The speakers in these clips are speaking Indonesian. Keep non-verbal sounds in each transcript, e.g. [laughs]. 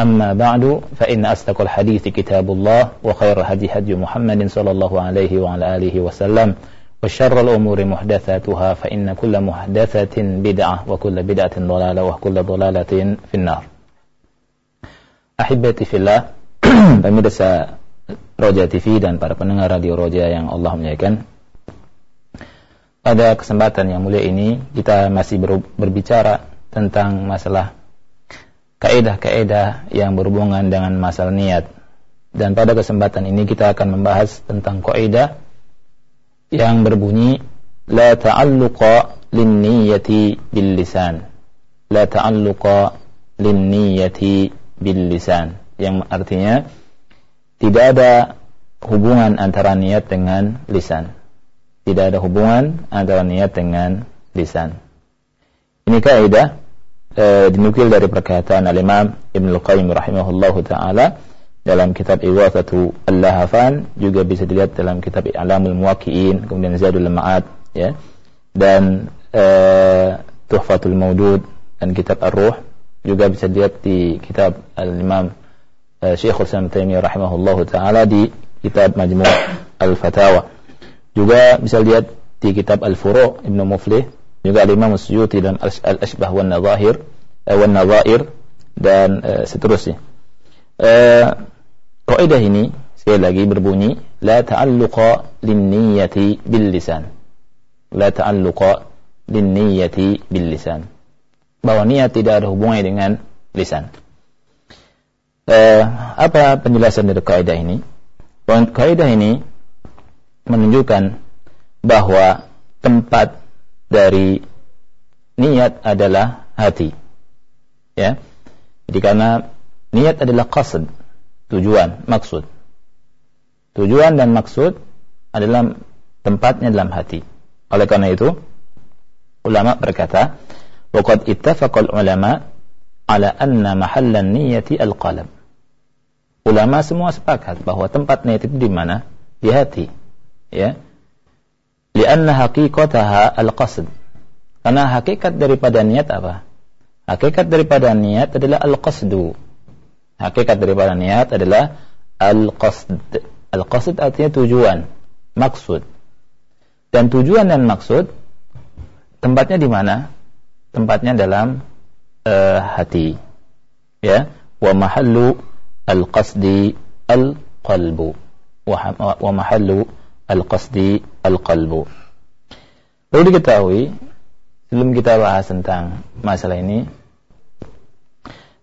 أما بعد فإن أصدق الحديث كتاب الله وخير هدي هدي محمد صلى الله عليه وعلى آله وسلم وشر الأمور محدثاتها فإن كل محدثة بدعة وكل بدعة ضلالة وكل ضلالة في النار أحبتي في الله pemirsa Roja TV dan para pendengar Radio Roja yang Allah muliakan Pada kesempatan yang mulia ini kita masih berbicara tentang masalah kaedah-kaedah yang berhubungan dengan masalah niat. Dan pada kesempatan ini kita akan membahas tentang kaidah yang berbunyi la ta'alluqa lin niyyati bil lisan. La ta'alluqa lin niyyati bil lisan. Yang artinya tidak ada hubungan antara niat dengan lisan tidak ada hubungan antara niat dengan lisan. Ini kaidah e, dinukil dari perkataan al-Imam Ibn Al-Qayyim rahimahullahu taala dalam kitab Iwathatu Al-Lahafan juga bisa dilihat dalam kitab I'lamul Muwaqqi'in kemudian Zadul Ma'ad ya. Dan e, Tuhfatul Maudud dan kitab Ar-Ruh juga bisa dilihat di kitab Al-Imam e, Syekhul Islam Taimiyah taala di kitab Majmu' Al-Fatawa. Juga bisa lihat di kitab Al-Furu' Ibnu Muflih, juga Al-Imam Suyuti dalam Al-Ashbah wan Nadhahir eh, wan Nadhair dan eh, seterusnya. Eh, kaidah ini sekali lagi berbunyi la ta'alluqa lin-niyyati bil lisan. La ta'alluqa lin-niyyati bil lisan. Bahwa niat tidak ada hubungannya dengan lisan. Eh, apa penjelasan dari kaidah ini? Kaidah ini menunjukkan bahwa tempat dari niat adalah hati. Ya. Jadi karena niat adalah qasd, tujuan, maksud. Tujuan dan maksud adalah tempatnya dalam hati. Oleh karena itu, ulama berkata, "Waqad ittafaqal ulama ala anna mahallan niyyati al-qalb." Ulama semua sepakat bahwa tempat niat itu di mana? Di hati ya lianna haqiqataha al-qasd. Karena hakikat daripada niat apa? Hakikat daripada niat adalah al-qasdu. Hakikat daripada niat adalah al-qasd. Al-qasd artinya tujuan maksud. Dan tujuan dan maksud tempatnya di mana? Tempatnya dalam uh, hati. Ya? Wa mahallu al-qasdi al-qalbu. Wa, wa mahallu al-qasdi al-qalbu. Perlu diketahui sebelum kita bahas tentang masalah ini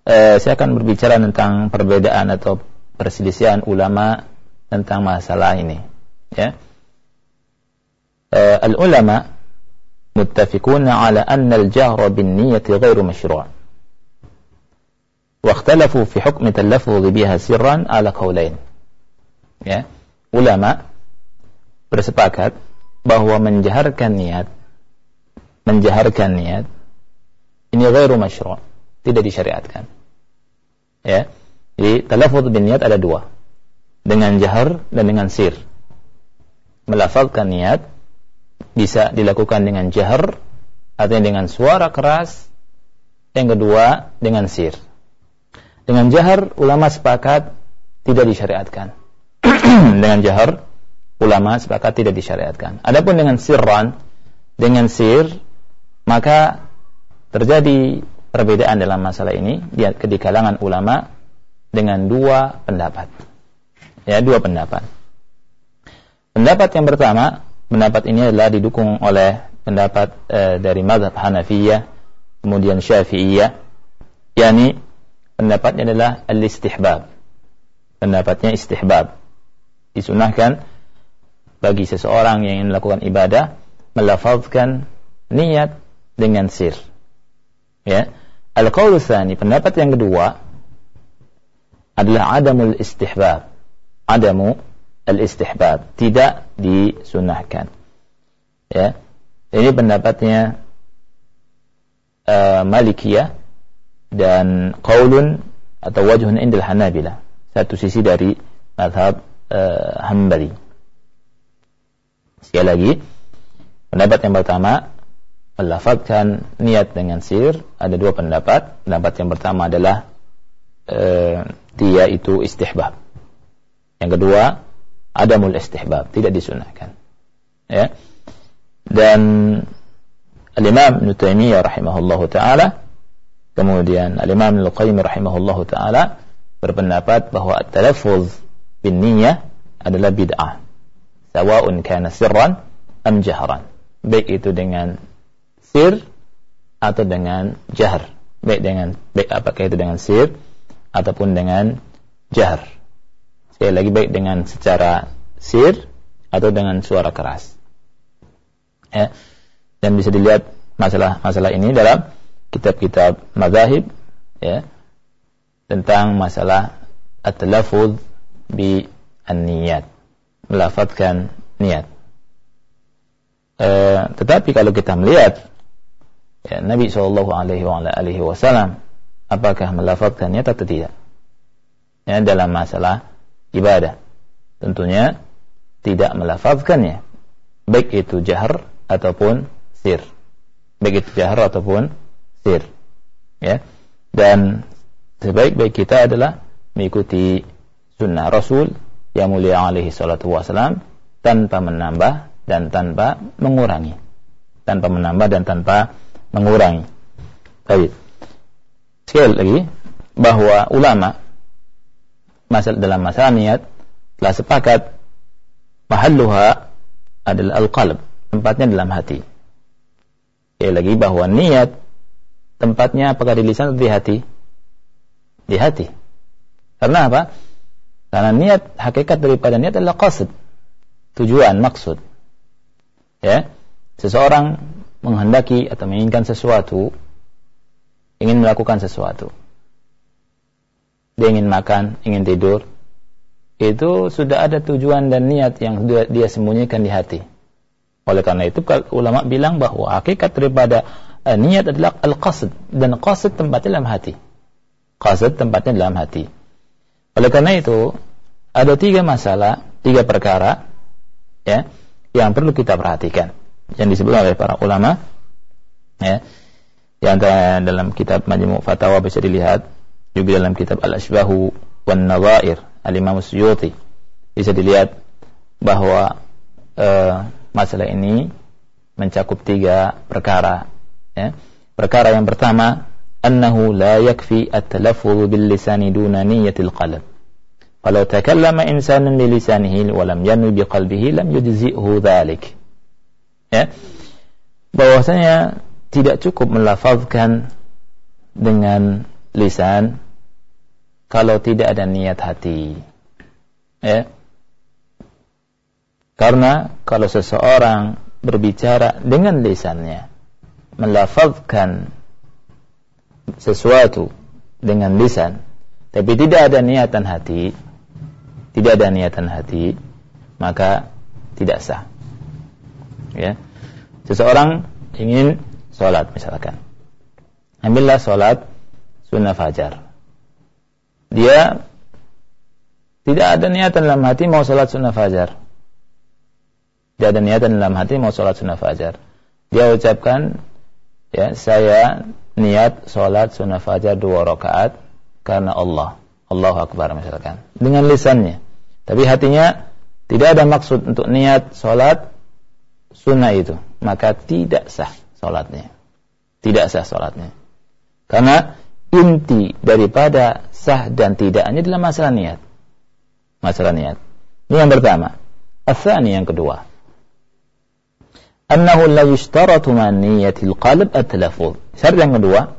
eh, saya akan berbicara tentang perbedaan atau perselisihan ulama tentang masalah ini ya. Eh, al-ulama muttafiquna ala anna al-jahra bin niyyati ghairu mashru' واختلفوا في حكم التلفظ بها سرا على قولين ya ulama bersepakat bahwa menjaharkan niat menjaharkan niat ini ghairu masyru' tidak disyariatkan. Ya. Jadi talaffuz bin niat ada dua. Dengan jahar dan dengan sir. Melafalkan niat bisa dilakukan dengan jahar artinya dengan suara keras. Yang kedua dengan sir. Dengan jahar ulama sepakat tidak disyariatkan. [clears throat] Dengan jahar ulama sepakat tidak disyariatkan. Adapun dengan sirran, dengan sir, maka terjadi perbedaan dalam masalah ini di, di kalangan ulama dengan dua pendapat. Ya, dua pendapat. Pendapat yang pertama, pendapat ini adalah didukung oleh pendapat uh, dari mazhab Hanafiyah, kemudian Syafi'iyah, yakni pendapatnya adalah al-istihbab. Pendapatnya istihbab. Disunahkan bagi seseorang yang ingin melakukan ibadah melafazkan niat dengan sir. Ya. Al-qaul tsani, pendapat yang kedua adalah adamul istihbab. Adamu al-istihbab, tidak disunahkan. Ya. Ini pendapatnya uh, Malikiyah dan qaulun atau wajhun indal Hanabilah. Satu sisi dari madhab uh, Hambali. Sekali lagi, pendapat yang pertama melafazkan niat dengan sir ada dua pendapat. Pendapat yang pertama adalah uh, dia itu istihbab. Yang kedua, adamul istihbab, tidak disunahkan. Ya dan Al-Imam Ibn taala kemudian Al-Imam Al-Qayyim taala berpendapat bahwa at-talaffuz bin niyyah adalah bid'ah sawa'un kana sirran am jahran. Baik itu dengan sir atau dengan jahr baik dengan baik apakah itu dengan sir ataupun dengan jahr sekali lagi baik dengan secara sir atau dengan suara keras. Ya. dan bisa dilihat masalah-masalah ini dalam kitab-kitab mazahib ya tentang masalah at-talaffuz bi an-niyat melafadzkan niat e, tetapi kalau kita melihat ya, Nabi Shallallahu Alaihi Wasallam apakah melafadzkan niat atau tidak ya, dalam masalah ibadah tentunya tidak melafadzkannya baik itu jahar ataupun sir. Baik itu jahar ataupun sir. Ya. Dan sebaik-baik kita adalah mengikuti sunnah Rasul yang mulia alaihi salatu wasalam tanpa menambah dan tanpa mengurangi. Tanpa menambah dan tanpa mengurangi. Baik. Sekali lagi bahwa ulama masalah dalam masalah niat telah sepakat mahalluha adalah al-qalb tempatnya dalam hati. Ya lagi bahwa niat tempatnya apakah di lisan atau di hati? Di hati. Karena apa? Karena niat hakikat daripada niat adalah qasd. Tujuan, maksud. Ya. Seseorang menghendaki atau menginginkan sesuatu, ingin melakukan sesuatu. Dia ingin makan, ingin tidur. Itu sudah ada tujuan dan niat yang dia, dia sembunyikan di hati oleh karena itu ulama bilang bahwa hakikat daripada uh, niat adalah al-qasd dan qasd tempatnya dalam hati. Qasd tempatnya dalam hati. Oleh karena itu ada tiga masalah, tiga perkara ya yang perlu kita perhatikan yang disebut oleh para ulama ya yang dalam kitab Majmu' Fatawa bisa dilihat juga dalam kitab Al-Ashbahu wan Nadhair Al-Imam Suyuti bisa dilihat bahwa uh, masalah ini mencakup tiga perkara. Ya. Perkara yang pertama, bil lisani duna niyyatil qalb. Kalau takallama insanun bi lisanihi wa lam yanwi bi qalbihi lam yujzi'hu dhalik. Ya. Bahwasanya tidak cukup melafazkan dengan lisan kalau tidak ada niat hati. Ya. Karena kalau seseorang berbicara dengan lisannya, melafazkan sesuatu dengan lisan, tapi tidak ada niatan hati, tidak ada niatan hati, maka tidak sah. Ya. Seseorang ingin sholat misalkan. Ambillah sholat sunnah fajar. Dia tidak ada niatan dalam hati mau sholat sunnah fajar dia ada niatan dalam hati mau sholat sunnah fajar. Dia ucapkan, ya saya niat sholat sunnah fajar dua rakaat karena Allah. Allah Akbar misalkan. Dengan lisannya. Tapi hatinya tidak ada maksud untuk niat sholat sunnah itu. Maka tidak sah sholatnya. Tidak sah sholatnya. Karena inti daripada sah dan tidaknya adalah masalah niat. Masalah niat. Ini yang pertama. Asani yang kedua. Annahu la yushtaratu man niyatil qalb at-talaffuz. Syarat yang kedua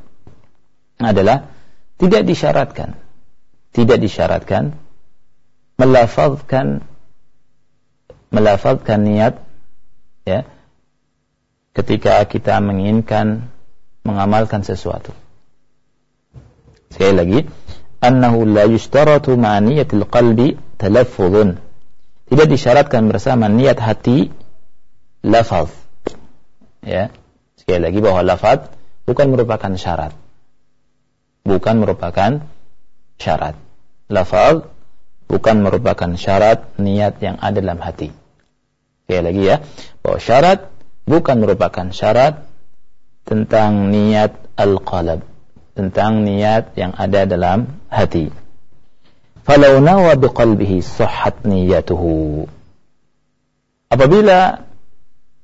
adalah tidak disyaratkan tidak disyaratkan melafazkan melafazkan niat ya ketika kita menginginkan mengamalkan sesuatu. Sekali lagi, annahu la yushtaratu ma'niyatil qalbi talaffuzun. Tidak disyaratkan bersama niat hati lafaz. Ya. Sekali lagi bahwa lafaz bukan merupakan syarat. Bukan merupakan syarat. Lafaz bukan merupakan syarat niat yang ada dalam hati. Sekali lagi ya, bahwa syarat bukan merupakan syarat tentang niat al-qalb, tentang niat yang ada dalam hati. Falau nawa biqalbihi sahhat niyatuhu. Apabila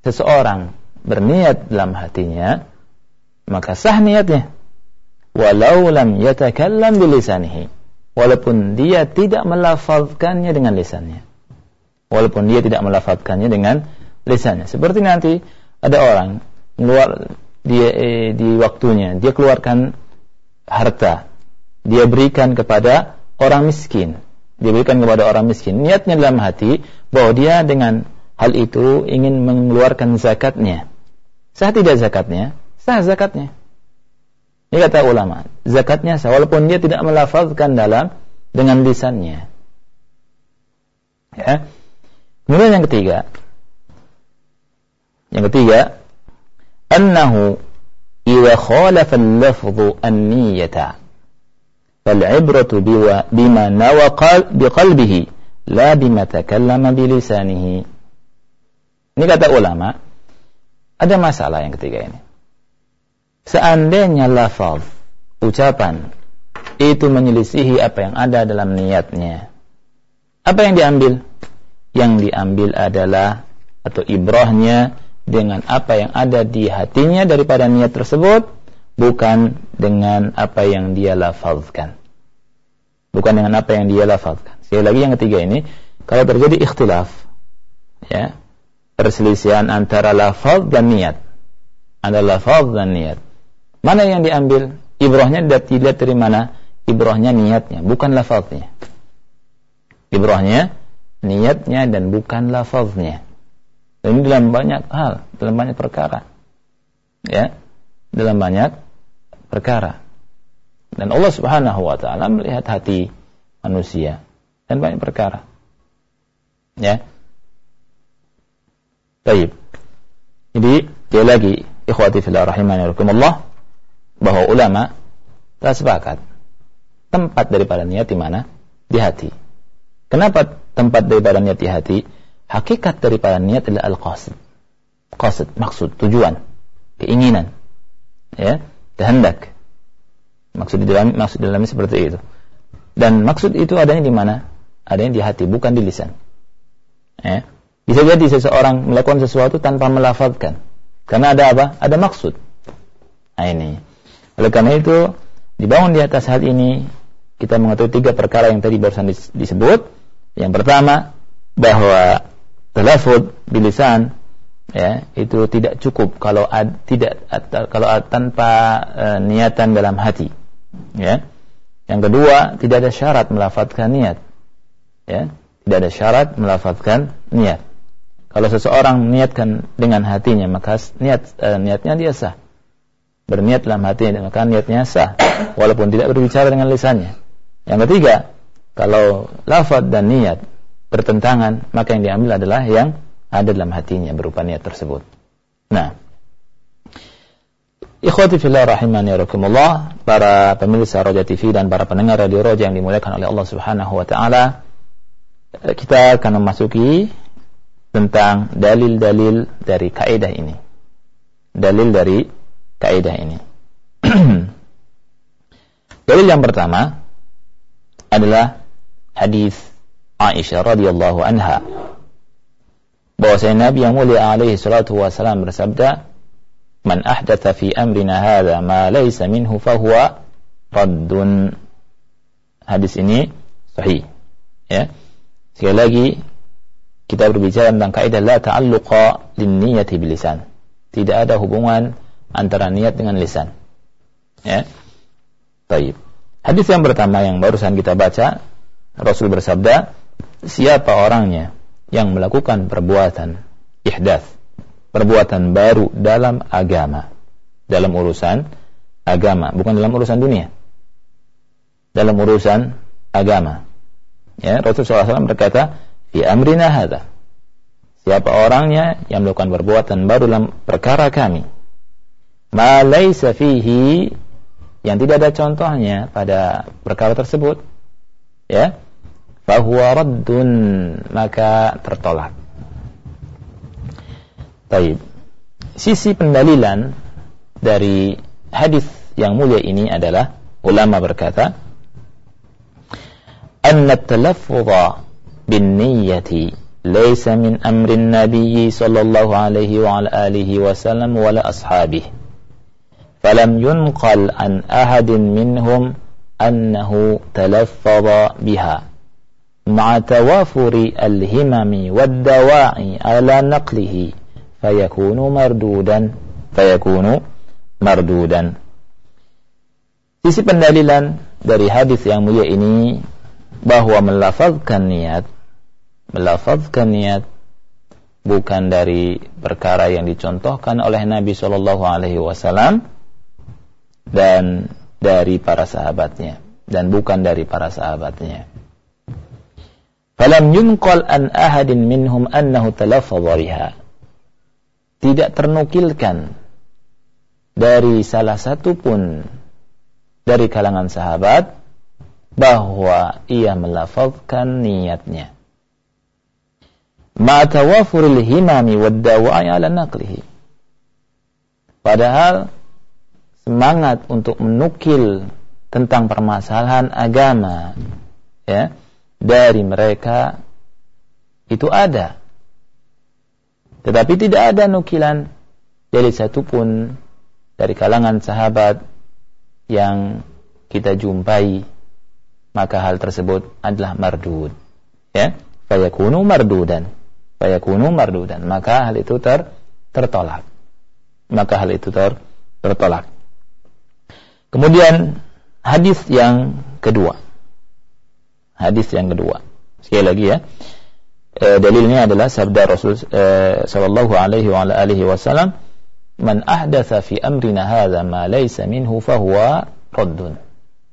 seseorang berniat dalam hatinya, maka sah niatnya. Walau lam yatakallam bilisanihi. Walaupun dia tidak melafazkannya dengan lisannya. Walaupun dia tidak melafazkannya dengan lisannya. Seperti nanti ada orang keluar dia eh, di waktunya dia keluarkan harta dia berikan kepada orang miskin dia berikan kepada orang miskin niatnya dalam hati bahwa dia dengan hal itu ingin mengeluarkan zakatnya sah tidak zakatnya sah zakatnya ini kata ulama zakatnya sah walaupun dia tidak melafazkan dalam dengan lisannya ya kemudian yang ketiga yang ketiga أنه إذا خالف اللفظ النية فالعبرة بما نوى بقلبه لا بما تكلم بلسانه ini kata ulama ada masalah yang ketiga ini. Seandainya lafaz ucapan itu menyelisihi apa yang ada dalam niatnya apa yang diambil? Yang diambil adalah atau ibrahnya dengan apa yang ada di hatinya daripada niat tersebut bukan dengan apa yang dia lafazkan. Bukan dengan apa yang dia lafazkan. Sekali lagi yang ketiga ini kalau terjadi ikhtilaf ya perselisihan antara lafaz dan niat ada lafaz dan niat mana yang diambil ibrahnya dilihat dari mana ibrahnya niatnya bukan lafaznya ibrahnya niatnya dan bukan lafaznya dan ini dalam banyak hal, dalam banyak perkara. Ya, dalam banyak perkara. Dan Allah Subhanahu wa taala melihat hati manusia dan banyak perkara. Ya. Baik. Jadi, dia lagi ikhwati fillah rahimani Allah bahwa ulama telah sepakat tempat daripada niat di mana? Di hati. Kenapa tempat daripada niat di hati? hakikat daripada niat adalah al-qasid. Qasid, maksud, tujuan, keinginan. Ya, kehendak. Maksud di dalam maksud di dalamnya seperti itu. Dan maksud itu adanya di mana? Adanya di hati, bukan di lisan. Ya. Bisa jadi seseorang melakukan sesuatu tanpa melafazkan. Karena ada apa? Ada maksud. Nah ini. Oleh karena itu, dibangun di atas hal ini, kita mengetahui tiga perkara yang tadi barusan disebut. Yang pertama, bahwa talafud bilisan ya itu tidak cukup kalau ad, tidak ad, kalau ad, tanpa e, niatan dalam hati ya yang kedua tidak ada syarat melafadzkan niat ya tidak ada syarat melafadzkan niat kalau seseorang meniatkan dengan hatinya maka niat e, niatnya dia sah. Berniat dalam hatinya maka niatnya sah. Walaupun tidak berbicara dengan lisannya. Yang ketiga kalau lafaz dan niat bertentangan, maka yang diambil adalah yang ada dalam hatinya berupa niat tersebut. Nah, Ikhwati fillah rahimani rahimakumullah, para pemirsa Roja TV dan para pendengar Radio Roja yang dimuliakan oleh Allah Subhanahu wa taala, kita akan memasuki tentang dalil-dalil dari kaidah ini. Dalil dari kaidah ini. [clears throat] dalil yang pertama adalah hadis Aisyah radhiyallahu anha bahwasanya Nabi yang mulia alaihi salatu wasalam bersabda man ahdatha fi amrina hadha ma laysa minhu fahuwa raddun hadis ini sahih ya sekali lagi kita berbicara tentang kaidah la ta'alluqa lin niyyati bil lisan. Tidak ada hubungan antara niat dengan lisan. Ya. Baik. Hadis yang pertama yang barusan kita baca, Rasul bersabda, siapa orangnya yang melakukan perbuatan ihdath, perbuatan baru dalam agama, dalam urusan agama, bukan dalam urusan dunia. Dalam urusan agama. Ya, Rasulullah SAW berkata, fi amrina hadha. Siapa orangnya yang melakukan perbuatan baru dalam perkara kami. Ma laysa fihi yang tidak ada contohnya pada perkara tersebut. Ya. Fahuwa raddun maka tertolak. Baik. Sisi pendalilan dari hadis yang mulia ini adalah ulama berkata, "Anna talaffudha بالنية ليس من أمر النبي صلى الله عليه وعلى آله وسلم ولا أصحابه. فلم ينقل عن أحد منهم أنه تلفظ بها. مع توافر الهمم والدواعي على نقله فيكون مردودا فيكون مردودا. Sisi pendalilan dari hadis yang mulia ini bahwa melafazkan niat melafazkan niat bukan dari perkara yang dicontohkan oleh Nabi Shallallahu Alaihi Wasallam dan dari para sahabatnya dan bukan dari para sahabatnya. Falam yunqal an ahadin minhum annahu talaffadha biha. Tidak ternukilkan dari salah satu pun dari kalangan sahabat bahwa ia melafazkan niatnya ma tawafuril himami wad dawa'i ala naqlihi. Padahal semangat untuk menukil tentang permasalahan agama ya dari mereka itu ada. Tetapi tidak ada nukilan dari satupun dari kalangan sahabat yang kita jumpai maka hal tersebut adalah mardud ya fayakunu mardudan fayakunu mardudan. Maka hal itu ter tertolak. Maka hal itu ter tertolak. Kemudian hadis yang kedua. Hadis yang kedua. Sekali lagi ya. E, dalilnya adalah sabda Rasul e, sallallahu alaihi wa alihi wasallam man ahdatha fi amrina hadha ma laysa minhu fahuwa raddun.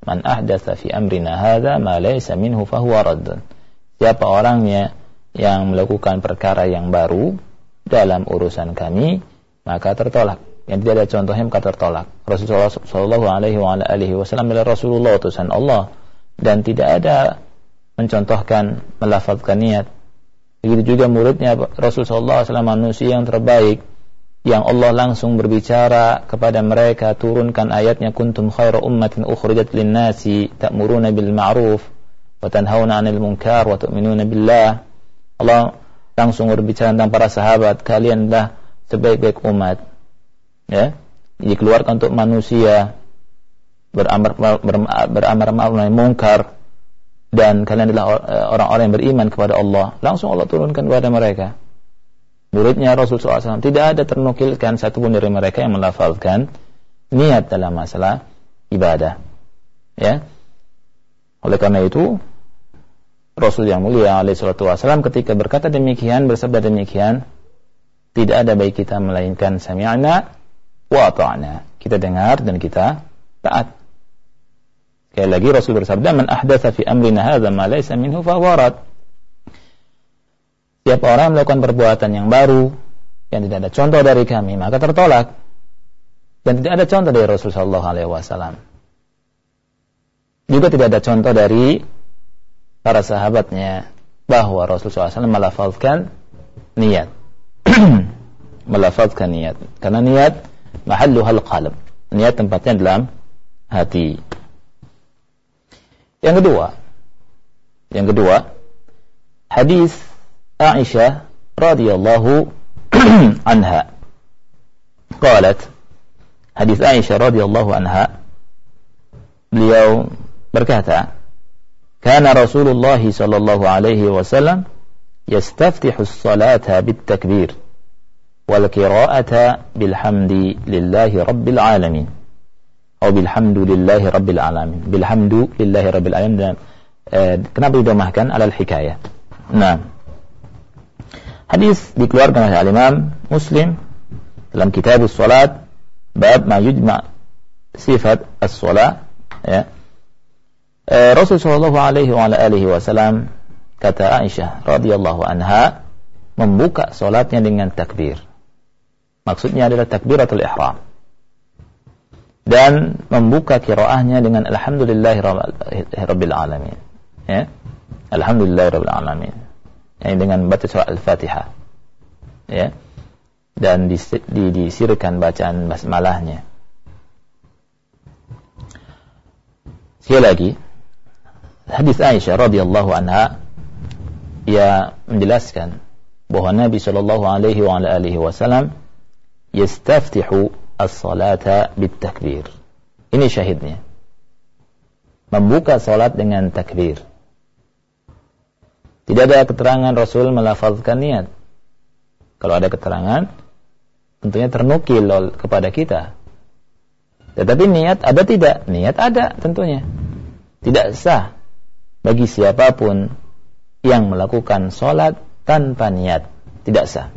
Man ahdatha fi amrina hadha ma laysa minhu fahuwa raddun. Siapa orangnya yang melakukan perkara yang baru dalam urusan kami maka tertolak. Yang tidak ada contohnya maka tertolak. Rasulullah Shallallahu Alaihi Wasallam adalah Rasulullah utusan Allah. Dan tidak ada mencontohkan melafazkan niat. Begitu juga muridnya Rasulullah SAW manusia yang terbaik yang Allah langsung berbicara kepada mereka turunkan ayatnya kuntum khairu ummatin ukhrijat lin-nasi ta'muruna bil ma'ruf wa tanhauna 'anil munkar wa tu'minuna billah Allah langsung berbicara tentang para sahabat, kalianlah sebaik-baik umat. Ya, dikeluarkan untuk manusia beramar beramar ma'ruf nahi mungkar dan kalian adalah orang-orang yang beriman kepada Allah. Langsung Allah turunkan kepada mereka. Muridnya Rasul SAW tidak ada ternukilkan satupun dari mereka yang melafalkan niat dalam masalah ibadah. Ya. Oleh karena itu, Rasul yang mulia alaihi salatu wasallam ketika berkata demikian bersabda demikian tidak ada baik kita melainkan sami'na wa ata'na. Kita dengar dan kita taat. Sekali lagi Rasul bersabda man ahdatsa fi amrina hadza ma laysa minhu fa warad. Siapa orang melakukan perbuatan yang baru yang tidak ada contoh dari kami maka tertolak. Dan tidak ada contoh dari Rasul sallallahu alaihi wasallam. Juga tidak ada contoh dari para sahabatnya bahwa Rasulullah SAW melafalkan niat. [clears throat] Melafalkan niat. Karena niat mahalluhal qalb. Niat tempatnya dalam hati. Yang kedua yang kedua hadis Aisyah radhiyallahu [clears throat] anha. Qalat hadis Aisyah radhiyallahu anha beliau berkata كان رسول الله صلى الله عليه وسلم يستفتح الصلاة بالتكبير والقراءة بالحمد لله رب العالمين أو بالحمد لله رب العالمين. بالحمد لله رب العالمين. Kenapa didomahkan? Alal hikayah. Nah hadis dikeluarkan oleh al-imam muslim dalam kitab salat bab ma yujma sifat as-salat ya. E, Rasul sallallahu alaihi wasallam kata Aisyah radhiyallahu anha membuka salatnya dengan takbir. Maksudnya adalah takbiratul ihram. Dan membuka kiraahnya dengan alhamdulillah rabbil alamin. Ya? Alhamdulillah rabbil alamin. Yang dengan baca surah al-fatihah ya? Dan disirkan bacaan basmalahnya. Sekali lagi hadis Aisyah radhiyallahu anha ia menjelaskan bahwa Nabi Shallallahu alaihi wa alihi wasallam yastaftihu as-salata bit-takbir. Ini syahidnya. Membuka salat dengan takbir. Tidak ada keterangan Rasul melafazkan niat. Kalau ada keterangan, tentunya ternukil kepada kita. Tetapi niat ada tidak? Niat ada tentunya. Tidak sah bagi siapa pun yang melakukan sholat tanpa niat. Tidak sah.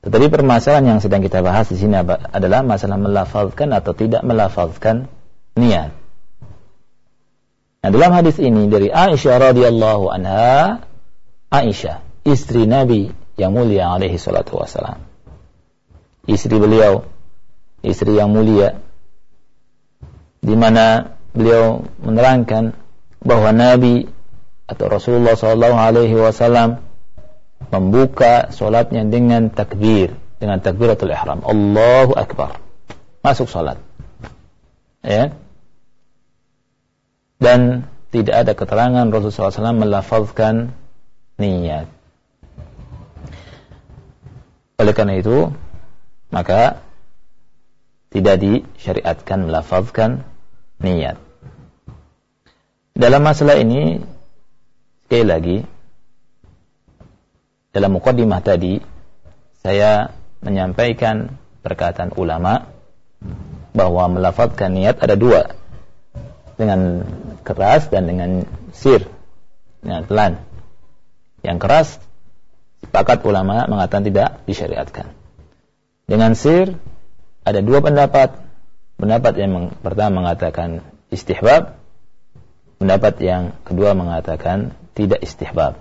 Tetapi permasalahan yang sedang kita bahas di sini adalah masalah melafalkan atau tidak melafalkan niat. Nah, dalam hadis ini dari Aisyah radhiyallahu anha, Aisyah, istri Nabi yang mulia alaihi salatu wasalam. Istri beliau, istri yang mulia di mana beliau menerangkan bahwa Nabi atau Rasulullah sallallahu alaihi wasallam membuka solatnya dengan takbir, dengan takbiratul ihram. Allahu Akbar. Masuk solat. Ya. Dan tidak ada keterangan Rasulullah SAW melafazkan niat. Oleh karena itu, maka tidak disyariatkan melafazkan niat. Dalam masalah ini, sekali lagi, dalam mukaddimah tadi saya menyampaikan perkataan ulama bahwa melafazkan niat ada dua. Dengan keras dan dengan sir dengan pelan. Yang keras sepakat ulama mengatakan tidak disyariatkan. Dengan sir ada dua pendapat. Pendapat yang pertama mengatakan istihbab pendapat yang kedua mengatakan tidak istihbab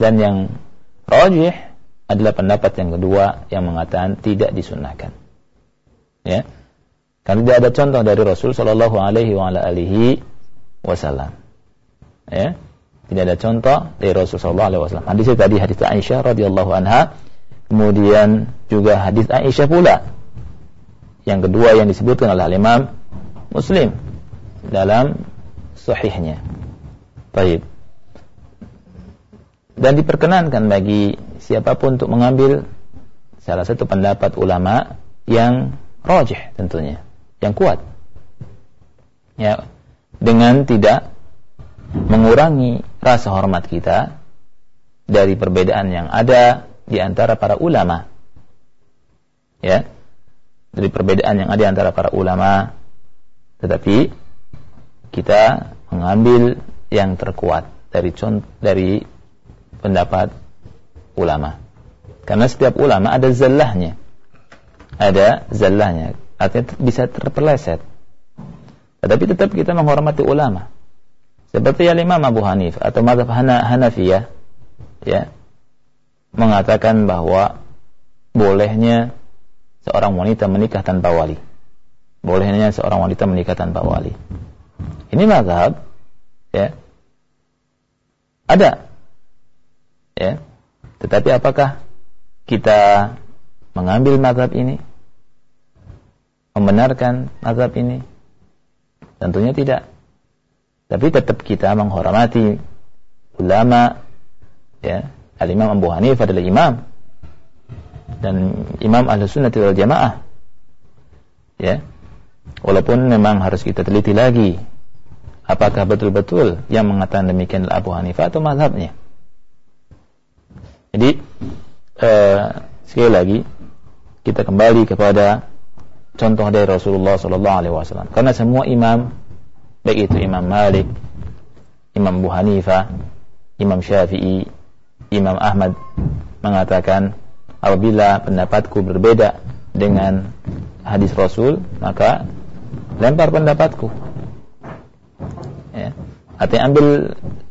dan yang rajih adalah pendapat yang kedua yang mengatakan tidak disunahkan. Ya. Karena tidak ada contoh dari Rasul Shallallahu alaihi wasallam. Ya. Tidak ada contoh dari Rasul Shallallahu alaihi wasallam. Hadis tadi hadis Aisyah radhiyallahu anha, kemudian juga hadis Aisyah pula. Yang kedua yang disebutkan oleh Imam Muslim dalam sahihnya. Baik dan diperkenankan bagi siapa pun untuk mengambil salah satu pendapat ulama yang rojih tentunya, yang kuat. Ya, dengan tidak mengurangi rasa hormat kita dari perbedaan yang ada di antara para ulama. Ya. Dari perbedaan yang ada di antara para ulama tetapi kita mengambil yang terkuat dari contoh dari pendapat ulama. Karena setiap ulama ada zallahnya. Ada zallahnya. Artinya bisa terpeleset. Tetapi tetap kita menghormati ulama. Seperti yang Imam Abu Hanif atau mazhab Hanafiyah ya mengatakan bahwa bolehnya seorang wanita menikah tanpa wali. Bolehnya seorang wanita menikah tanpa wali. Ini mazhab ya. Ada Ya. Tetapi apakah kita mengambil mazhab ini? Membenarkan mazhab ini? Tentunya tidak. Tapi tetap kita menghormati ulama ya. Al-Imam Abu Hanifah adalah imam dan imam ahlu sunnati wal jamaah ya walaupun memang harus kita teliti lagi apakah betul-betul yang mengatakan demikian Abu Hanifah atau mazhabnya uh, sekali lagi kita kembali kepada contoh dari Rasulullah Wasallam. Karena semua imam, baik itu Imam Malik, Imam Abu Hanifah, Imam Syafi'i, Imam Ahmad mengatakan apabila pendapatku berbeda dengan hadis Rasul, maka lempar pendapatku. Ya. Artinya ambil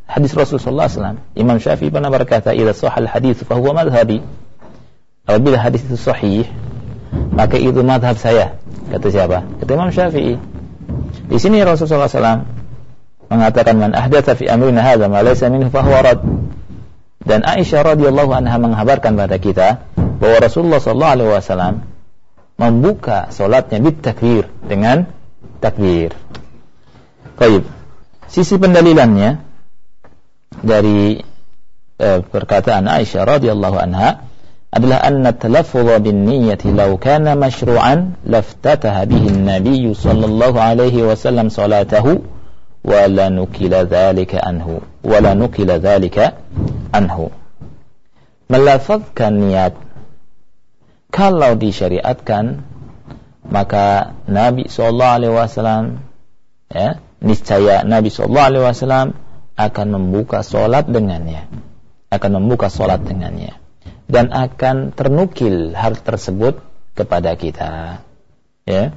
hadis Rasul sallallahu alaihi wasallam. Imam Syafi'i pernah berkata, "Idza sahal hadis fa huwa madhhabi." Apabila hadis itu sahih, maka itu madhab saya. Kata siapa? Kata Imam Syafi'i. Di sini Rasulullah SAW mengatakan man ahdatha fi amrina hadza ma laysa minhu fa rad. Dan Aisyah radhiyallahu anha mengabarkan pada kita bahwa Rasulullah sallallahu alaihi wasallam membuka salatnya bit takbir dengan takbir. Baik. Sisi pendalilannya dari eh, perkataan Aisyah radhiyallahu anha adalah anna talaffuz bin niyyati law kana mashru'an laftataha bihi an-nabiy sallallahu alaihi wasallam salatahu wa la nukila dzalika anhu wa la nukila dzalika anhu melafazkan niat kalau disyariatkan maka Nabi sallallahu alaihi wasallam ya niscaya Nabi sallallahu alaihi wasallam akan membuka salat dengannya akan membuka salat dengannya dan akan ternukil hal tersebut kepada kita. Ya.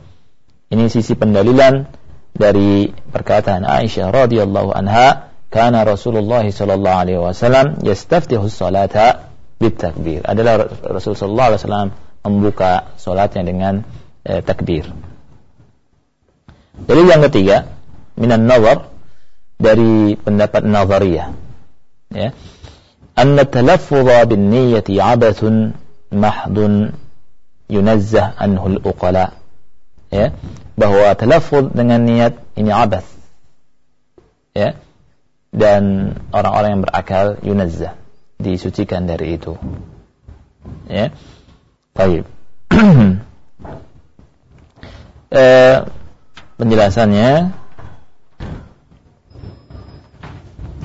Ini sisi pendalilan dari perkataan Aisyah radhiyallahu anha, "Kana Rasulullah sallallahu alaihi wasallam yastaftihu salata bitakbir." Adalah Rasul sallallahu alaihi wasallam membuka salatnya dengan eh, takbir. Dalil yang ketiga, minan nawar dari pendapat nazariyah. Ya. Anna talaffudha bin niyyati abathun mahdun yunazzah uqala. Ya. Bahwa talaffuz dengan niat ini abath. Ya. Dan orang-orang yang berakal yunazzah disucikan dari itu. Ya. Baik. [clears throat] eh, penjelasannya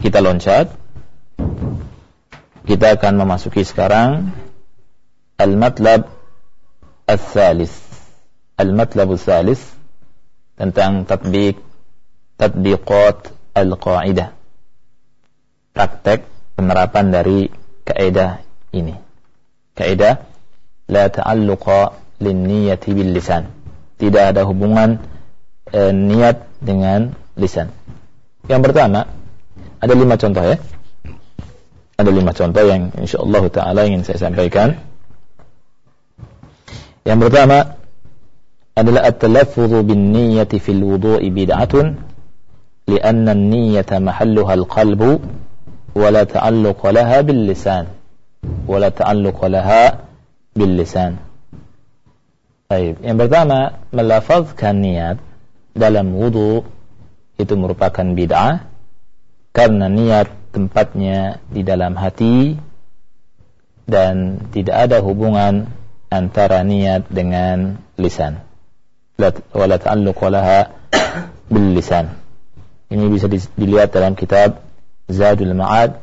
kita loncat kita akan memasuki sekarang al-matlab al-thalis. Al-matlab al-thalis tentang tatbik tatbiqat al-qaidah. Praktek penerapan dari kaidah ini. Kaidah la ta'alluqa lin-niyyati bil lisan. Tidak ada hubungan e, niat dengan lisan. Yang pertama, ada lima contoh ya ada lima contoh yang insyaallah taala ingin saya sampaikan. Yang pertama adalah at-talaffuz bin niyyati fil wudu'i bid'atun li'anna an-niyyata mahalluha al-qalbu wa la ta'alluqa laha bil lisan wa la laha bil lisan. Baik, yang pertama melafazkan niat dalam wudu itu merupakan bid'ah karena niat tempatnya di dalam hati dan tidak ada hubungan antara niat dengan lisan. Wala ta'alluq laha bil lisan. Ini bisa dilihat dalam kitab Zadul Ma'ad,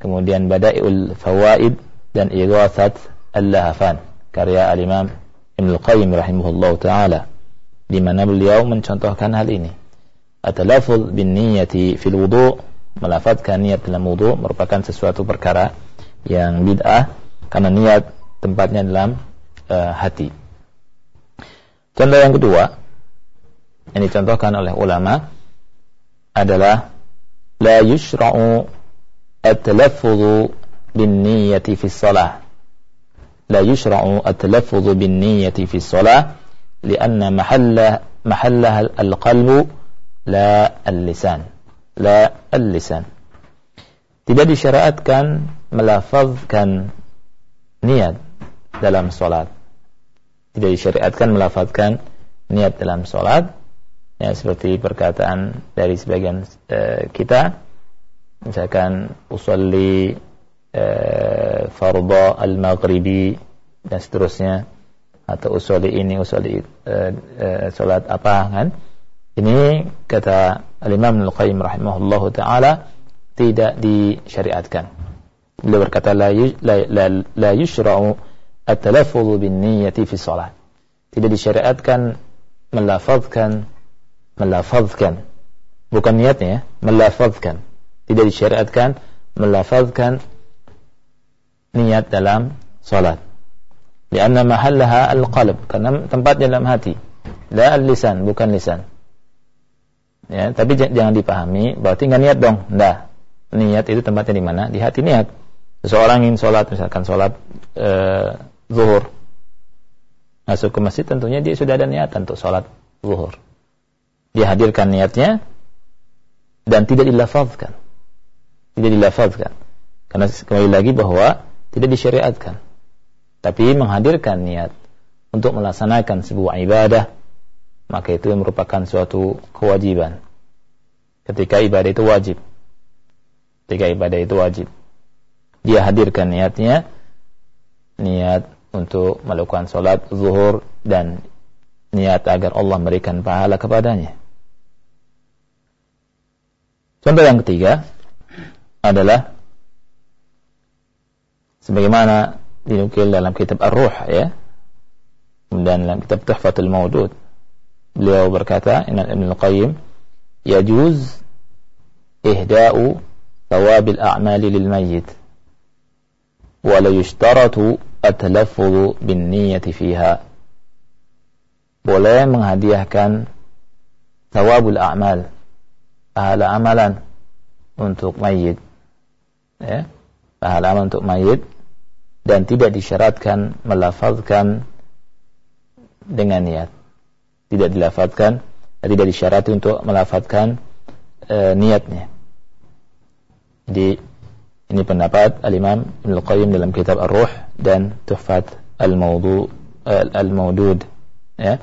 kemudian Bada'iul Fawaid dan Ighathat Al-Lahafan karya Al-Imam Ibn Al-Qayyim rahimahullah taala di mana beliau mencontohkan hal ini. At-talaffuz bin niyyati fil wudu' melafazkan niat dalam wudhu merupakan sesuatu perkara yang bid'ah karena niat tempatnya dalam uh, hati. Contoh yang kedua yang dicontohkan oleh ulama adalah la yushra'u at-talaffuz bin niyyati fi shalah. La yushra'u at-talaffuz bin niyyati fi shalah lianna mahalla mahallaha al-qalbu la al-lisan la al-lisan. Tidak disyariatkan melafazkan niat dalam solat. Tidak disyariatkan melafazkan niat dalam solat. Ya, seperti perkataan dari sebagian uh, kita. Misalkan usalli uh, fardha al-maghribi dan seterusnya atau usolli ini usolli uh, uh, salat apa kan ini kata Al-Imam Al-Qayyim rahimahullah taala tidak disyariatkan. Beliau berkata la la la, la yushra'u at-talaffuz bin niyyati fi shalah. Tidak disyariatkan melafazkan melafazkan bukan niatnya ya, melafazkan. Tidak disyariatkan melafazkan niat dalam salat. Karena mahallaha al-qalb, karena tempatnya dalam hati. La al-lisan, bukan lisan. Ya, tapi jangan dipahami berarti nggak niat dong. Nah, niat itu tempatnya di mana? Di hati niat. Seseorang ingin sholat, misalkan sholat e, zuhur, masuk ke masjid tentunya dia sudah ada niatan untuk sholat zuhur. Dia hadirkan niatnya dan tidak dilafazkan. Tidak dilafazkan. Karena sekali lagi bahwa tidak disyariatkan. Tapi menghadirkan niat untuk melaksanakan sebuah ibadah maka itu merupakan suatu kewajiban. Ketika ibadah itu wajib. Ketika ibadah itu wajib. Dia hadirkan niatnya, niat untuk melakukan sholat zuhur dan niat agar Allah memberikan pahala kepadanya. Contoh yang ketiga adalah sebagaimana dinukil dalam kitab Ar-Ruh ya. Kemudian dalam kitab Tuhfatul Maudud beliau berkata Ibn Al-Qayyim yajuz ihda'u thawabil a'mali lil mayyit wa la yushtaratu at-talaffuz bin niyyati fiha boleh menghadiahkan thawabul a'mal pahala amalan untuk mayit ya pahala amalan untuk mayit dan tidak disyaratkan melafazkan dengan niat. Tidak dilafadzkan tidak disyarati untuk melafadzkan e, niatnya. Jadi ini pendapat al-Imam Ibn Al-Qayyim dalam kitab Ar-Ruh dan Tuhfat Al-Mawdu Al-Mawdud ya.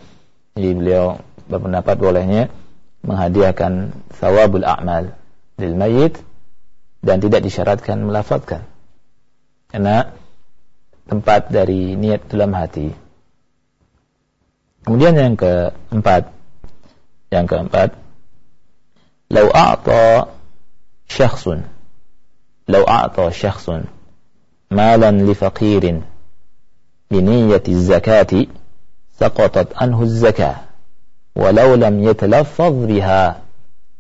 Jadi beliau berpendapat bolehnya menghadiahkan thawabul a'mal lil mayyit dan tidak disyaratkan melafadzkan karena tempat dari niat dalam hati. Kemudian yang keempat, yang keempat, lau a'ta syakhsun, lau a'ta syakhsun malan li faqirin biniyati zakati saqatat anhu zakah walau lam yatalaffaz biha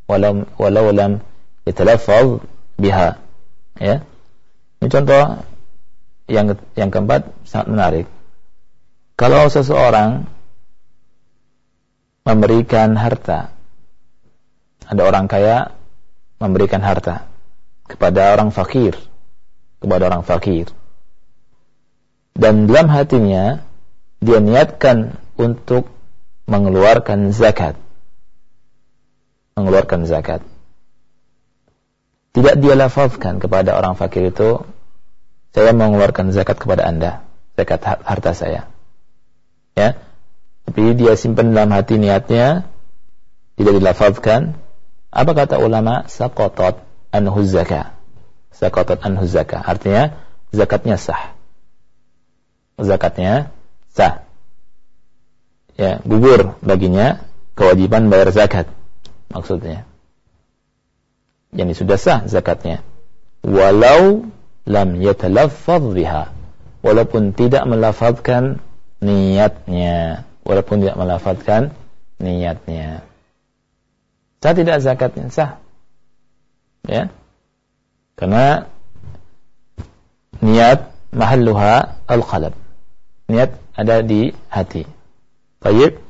walau, walau lam yatalaffaz biha. Ya. Ini contoh yang yang keempat sangat menarik kalau seseorang memberikan harta. Ada orang kaya memberikan harta kepada orang fakir, kepada orang fakir. Dan dalam hatinya dia niatkan untuk mengeluarkan zakat. Mengeluarkan zakat. Tidak dia lafazkan kepada orang fakir itu, saya mengeluarkan zakat kepada Anda, zakat harta saya. Ya, tapi dia simpan dalam hati niatnya tidak dilafazkan. Apa kata ulama? Saqatat anhu zakah saqatat anhu zakah artinya zakatnya sah. Zakatnya sah. Ya gugur baginya kewajiban bayar zakat maksudnya. Jadi sudah sah zakatnya. Walau lam yatalaffaz biha walaupun tidak melafazkan niatnya walaupun tidak melafatkan niatnya. Sah tidak zakatnya? Sah. Ya. Karena niat mahalluha al-qalb. Niat ada di hati. Baik.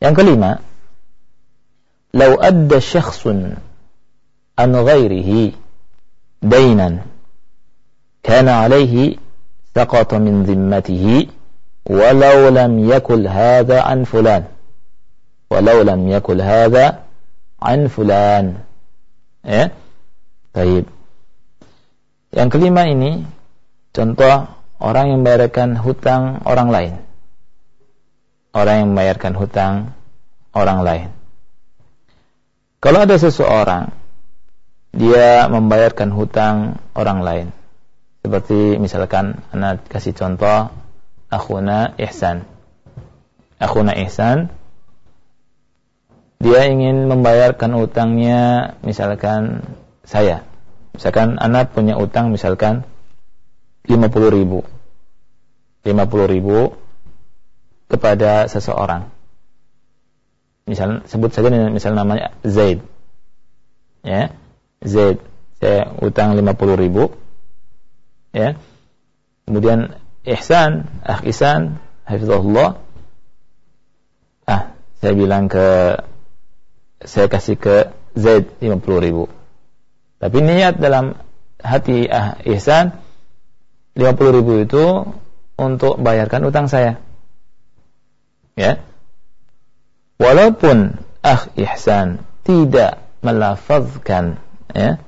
Yang kelima, "Lau adda syakhsun an ghairihi dainan kana alaihi saqata min dhimmatihi walau lam yakul hadha an fulan walau lam yakul hadha an fulan ya? Baik. Yang kelima ini contoh orang yang membayarkan hutang orang lain. Orang yang membayarkan hutang orang lain. Kalau ada seseorang dia membayarkan hutang orang lain seperti misalkan anak kasih contoh akhuna Ihsan. Akhuna Ihsan dia ingin membayarkan utangnya misalkan saya Misalkan anak punya utang misalkan 50 ribu. 50 ribu kepada seseorang. Misal sebut saja misal namanya Zaid. Ya. Zaid, saya utang 50 ribu. Ya. Kemudian Ihsan, ah Ihsan, hafizahullah. Ah, saya bilang ke saya kasih ke Zaid 50 ribu tapi niat dalam hati ah, ihsan 50 ribu itu untuk bayarkan utang saya. Ya. Walaupun ah ihsan tidak melafazkan ya,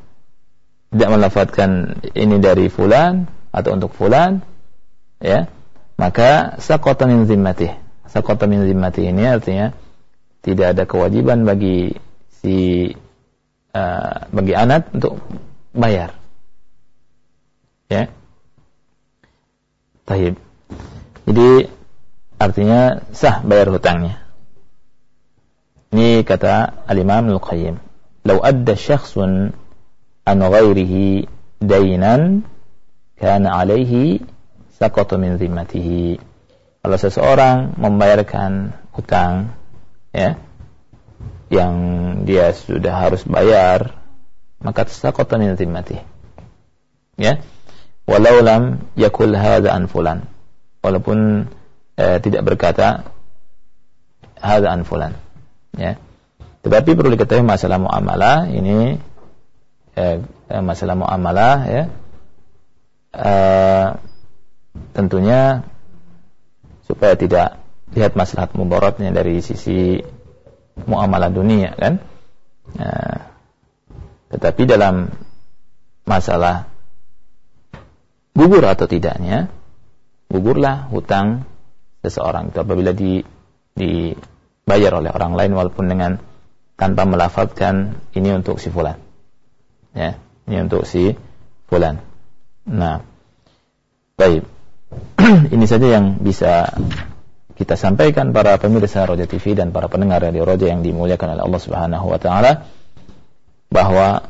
tidak melafazkan ini dari fulan atau untuk fulan ya, maka saqata min zimmatih. Saqata min zimmatih ini artinya tidak ada kewajiban bagi si Eh, bagi anak untuk bayar. Ya. Tahib. Jadi artinya sah bayar hutangnya. Ini kata Al-Imam Al-Qayyim. "Lau adda syakhsun an ghairihi dainan kana alaihi saqata min zimmatihi." Kalau seseorang membayarkan hutang ya, yang dia sudah harus bayar maka tasaqata min zimmati ya walau lam yakul hadza an fulan. Walaupun eh, tidak berkata hadza an fulan ya. Tetapi perlu diketahui masalah muamalah ini eh masalah muamalah ya. Eh, tentunya supaya tidak lihat masalah mudaratnya dari sisi muamalah dunia kan? Tetapi dalam masalah gugur atau tidaknya gugurlah hutang seseorang itu apabila di dibayar oleh orang lain walaupun dengan tanpa melafalkan ini untuk si fulan ya ini untuk si fulan nah baik [clears throat] ini saja yang bisa kita sampaikan para pemirsa Roja TV dan para pendengar radio Roja yang dimuliakan oleh Allah Subhanahu wa taala bahwa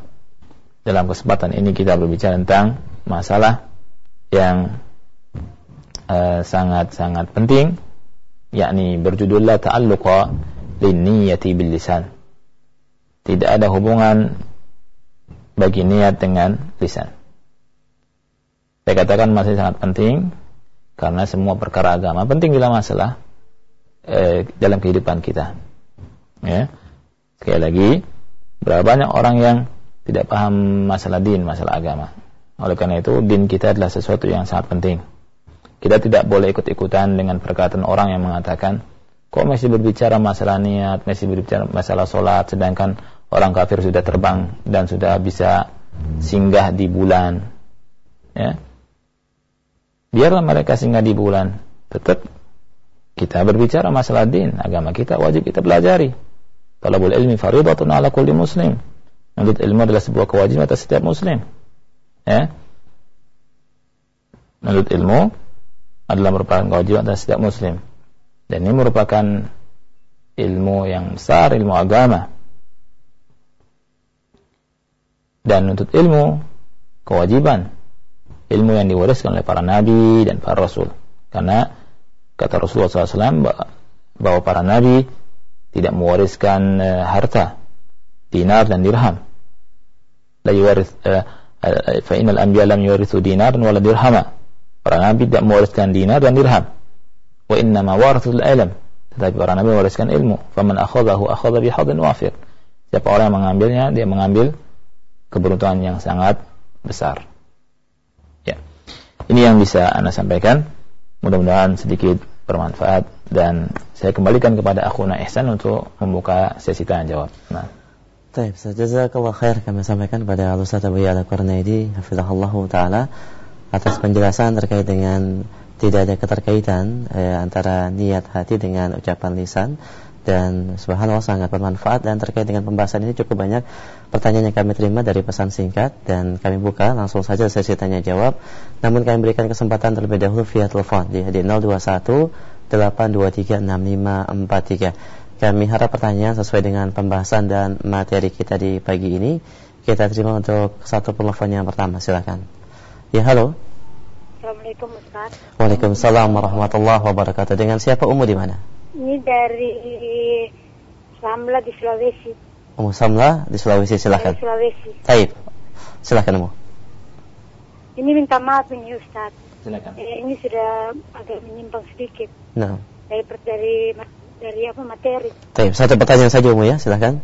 dalam kesempatan ini kita berbicara tentang masalah yang eh, sangat-sangat penting yakni berjudul la ta'alluqa linniyati bil lisan. Tidak ada hubungan bagi niat dengan lisan. Saya katakan masih sangat penting karena semua perkara agama penting dalam masalah eh, dalam kehidupan kita. Ya. Sekali lagi, berapa banyak orang yang tidak paham masalah din, masalah agama. Oleh karena itu, din kita adalah sesuatu yang sangat penting. Kita tidak boleh ikut-ikutan dengan perkataan orang yang mengatakan, kok masih berbicara masalah niat, masih berbicara masalah sholat, sedangkan orang kafir sudah terbang dan sudah bisa singgah di bulan. Ya, biarlah mereka singgah di bulan. Tetap kita berbicara masalah din, agama kita wajib kita pelajari. Talabul ilmi faridatun ala kulli muslim. Menuntut ilmu adalah sebuah kewajiban atas setiap muslim. Ya. Menuntut ilmu adalah merupakan kewajiban atas setiap muslim. Dan ini merupakan ilmu yang besar, ilmu agama. Dan menuntut ilmu kewajiban ilmu yang diwariskan oleh para nabi dan para rasul. Karena kata Rasulullah SAW bahwa para nabi tidak mewariskan uh, harta, dinar dan dirham. La yuwaris uh, fa innal anbiya lam yuwarithu dinar wala dirhama. Para nabi tidak mewariskan dinar dan dirham. Wa inna ma warathu ilm. Tetapi para nabi mewariskan ilmu. Faman akhadahu akhadha bihadin wafir. Siapa orang yang mengambilnya, dia mengambil keberuntungan yang sangat besar. Ini yang bisa Anda sampaikan. Mudah-mudahan sedikit bermanfaat dan saya kembalikan kepada akhuna Ihsan untuk membuka sesi tanya jawab. Nah. Baik, jazakallah khair kami sampaikan kepada Ustaz Abu Ya'la Qarnaidi hafizahullah taala atas penjelasan terkait dengan tidak ada keterkaitan eh, antara niat hati dengan ucapan lisan dan subhanallah sangat bermanfaat dan terkait dengan pembahasan ini cukup banyak pertanyaan yang kami terima dari pesan singkat dan kami buka langsung saja sesi tanya jawab namun kami berikan kesempatan terlebih dahulu via telepon di, di 021 823 6543 kami harap pertanyaan sesuai dengan pembahasan dan materi kita di pagi ini Kita terima untuk satu penelpon yang pertama, silakan. Ya, halo. Assalamualaikum Ustaz. Waalaikumsalam warahmatullahi wabarakatuh. Dengan siapa Umu di mana? Ini dari Samla di Sulawesi. Umu Samla di Sulawesi, silakan. Dari Sulawesi. Taib. Silakan Umu. Ini minta maaf ini Ustaz. Silakan. Eh, ini sudah agak menyimpang sedikit Nah, dari dari dari apa materi. Taib. Satu pertanyaan saja Umu ya, silakan.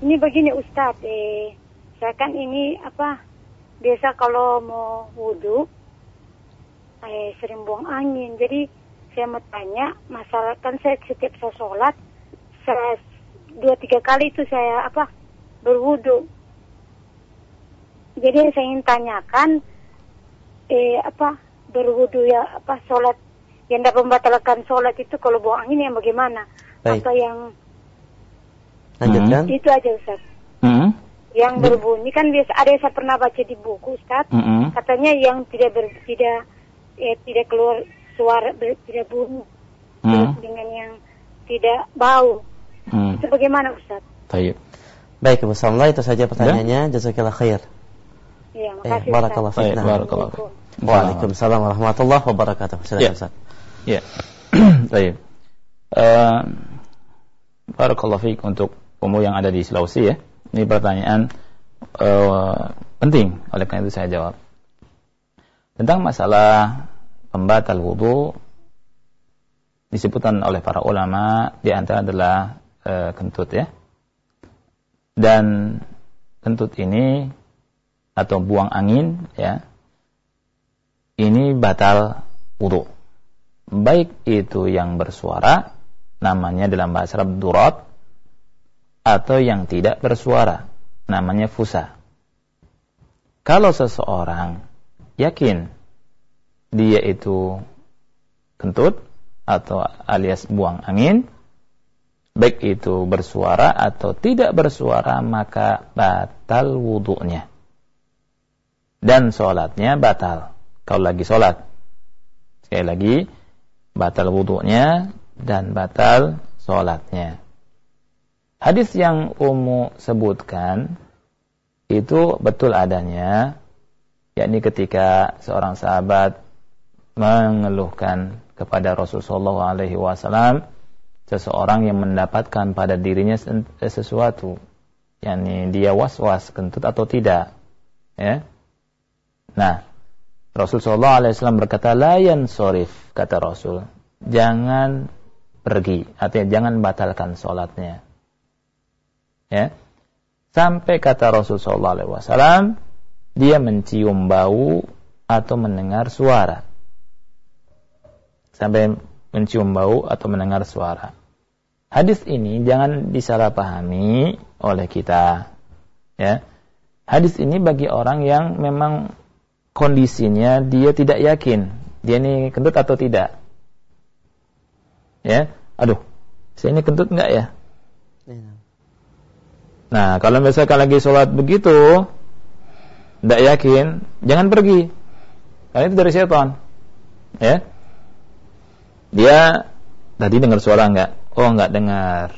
Ini begini Ustaz, eh, saya kan ini apa biasa kalau mau wudhu eh, sering buang angin. Jadi saya mau tanya, masalah kan saya setiap saya sholat, saya dua tiga kali itu saya apa berwudhu. Jadi yang saya ingin tanyakan, eh apa berwudhu ya apa sholat yang dapat membatalkan sholat itu kalau buang angin yang bagaimana? Baik. Apa yang Lanjutkan. itu aja Ustaz. Hmm. Yang berbunyi kan biasa ada yang saya pernah baca di buku Ustaz. Hmm. Katanya yang tidak ber, tidak eh, tidak keluar suara ber, tidak bunyi Hmm. dengan yang tidak bau. Hmm. Itu bagaimana Ustaz? Taib. Baik, Ibu Samla, itu saja pertanyaannya. Jazakallah khair. Iya, Eh, makasih barakallah Ustaz. Baik, Nah. barakallah. Waalaikumsalam warahmatullahi wabarakatuh. Silakan Ya. Ustaz. Ya. [clears throat] Baik. Eh, Barakallahu fiik untuk umum yang ada di Sulawesi ya. Ini pertanyaan eh, penting, oleh karena itu saya jawab. Tentang masalah pembatal wudhu disebutkan oleh para ulama di antara adalah eh, kentut ya. Dan kentut ini atau buang angin ya. Ini batal wudhu. Baik itu yang bersuara namanya dalam bahasa Arab durat atau yang tidak bersuara namanya fusa. Kalau seseorang yakin dia itu kentut atau alias buang angin, baik itu bersuara atau tidak bersuara maka batal wudhunya. Dan sholatnya batal. Kalau lagi sholat. Sekali lagi, batal wudhunya dan batal sholatnya. Hadis yang Ummu sebutkan itu betul adanya, yakni ketika seorang sahabat mengeluhkan kepada Rasulullah Alaihi Wasallam seseorang yang mendapatkan pada dirinya sesuatu, yakni dia was-was kentut atau tidak, ya. Nah, Rasulullah Alaihi Wasallam berkata, layan sorif kata Rasul, jangan pergi, artinya jangan batalkan sholatnya. Ya, sampai kata Rasulullah Alaihi Wasallam, dia mencium bau atau mendengar suara. Sampai mencium bau atau mendengar suara. Hadis ini jangan disalahpahami oleh kita. Ya, hadis ini bagi orang yang memang kondisinya dia tidak yakin dia ini kentut atau tidak. Ya, aduh, saya ini kentut enggak ya? Iya. Nah, kalau misalkan lagi sholat begitu, tidak yakin, jangan pergi. Karena itu dari setan. Ya. Dia tadi dengar suara enggak? Oh, enggak dengar.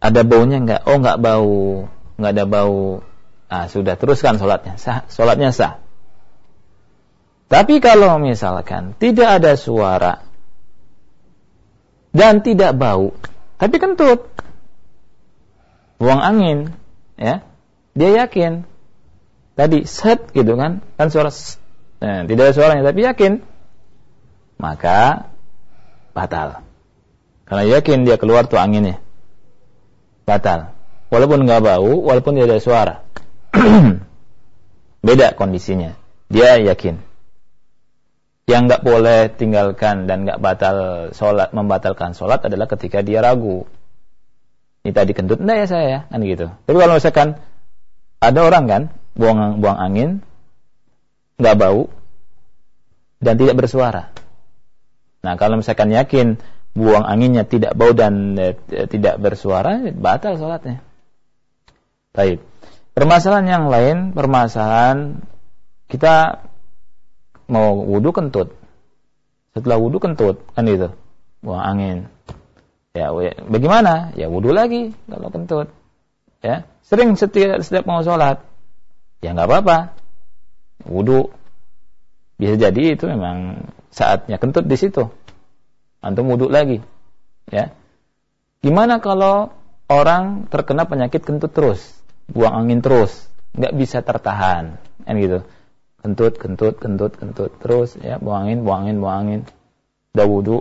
Ada baunya enggak? Oh, enggak bau. Enggak ada bau. Ah, sudah teruskan sholatnya. Sah, sholatnya sah. Tapi kalau misalkan tidak ada suara dan tidak bau, tapi kentut, buang angin, ya, dia yakin tadi set gitu kan, kan suara set. Nah, tidak ada suaranya tapi yakin, maka batal. Karena yakin dia keluar tuh anginnya, batal. Walaupun nggak bau, walaupun tidak ada suara, [clears throat] beda kondisinya. Dia yakin yang nggak boleh tinggalkan dan nggak batal sholat membatalkan sholat adalah ketika dia ragu ini tadi kentut enggak ya saya ya kan gitu tapi kalau misalkan ada orang kan buang buang angin nggak bau dan tidak bersuara nah kalau misalkan yakin buang anginnya tidak bau dan e, tidak bersuara batal sholatnya baik permasalahan yang lain permasalahan kita mau wudhu kentut. Setelah wudhu kentut, kan itu. Buang angin. Ya, bagaimana? Ya wudhu lagi kalau kentut. ya sering setiap setiap mau sholat ya nggak apa-apa wudhu bisa jadi itu memang saatnya. Kentut di situ. Antum wudhu lagi. Ya. Gimana kalau orang terkena penyakit kentut terus? Buang angin terus. Nggak bisa tertahan. Kan gitu. Kentut kentut kentut kentut terus. Ya buang angin buang angin buang angin. Udah wudhu.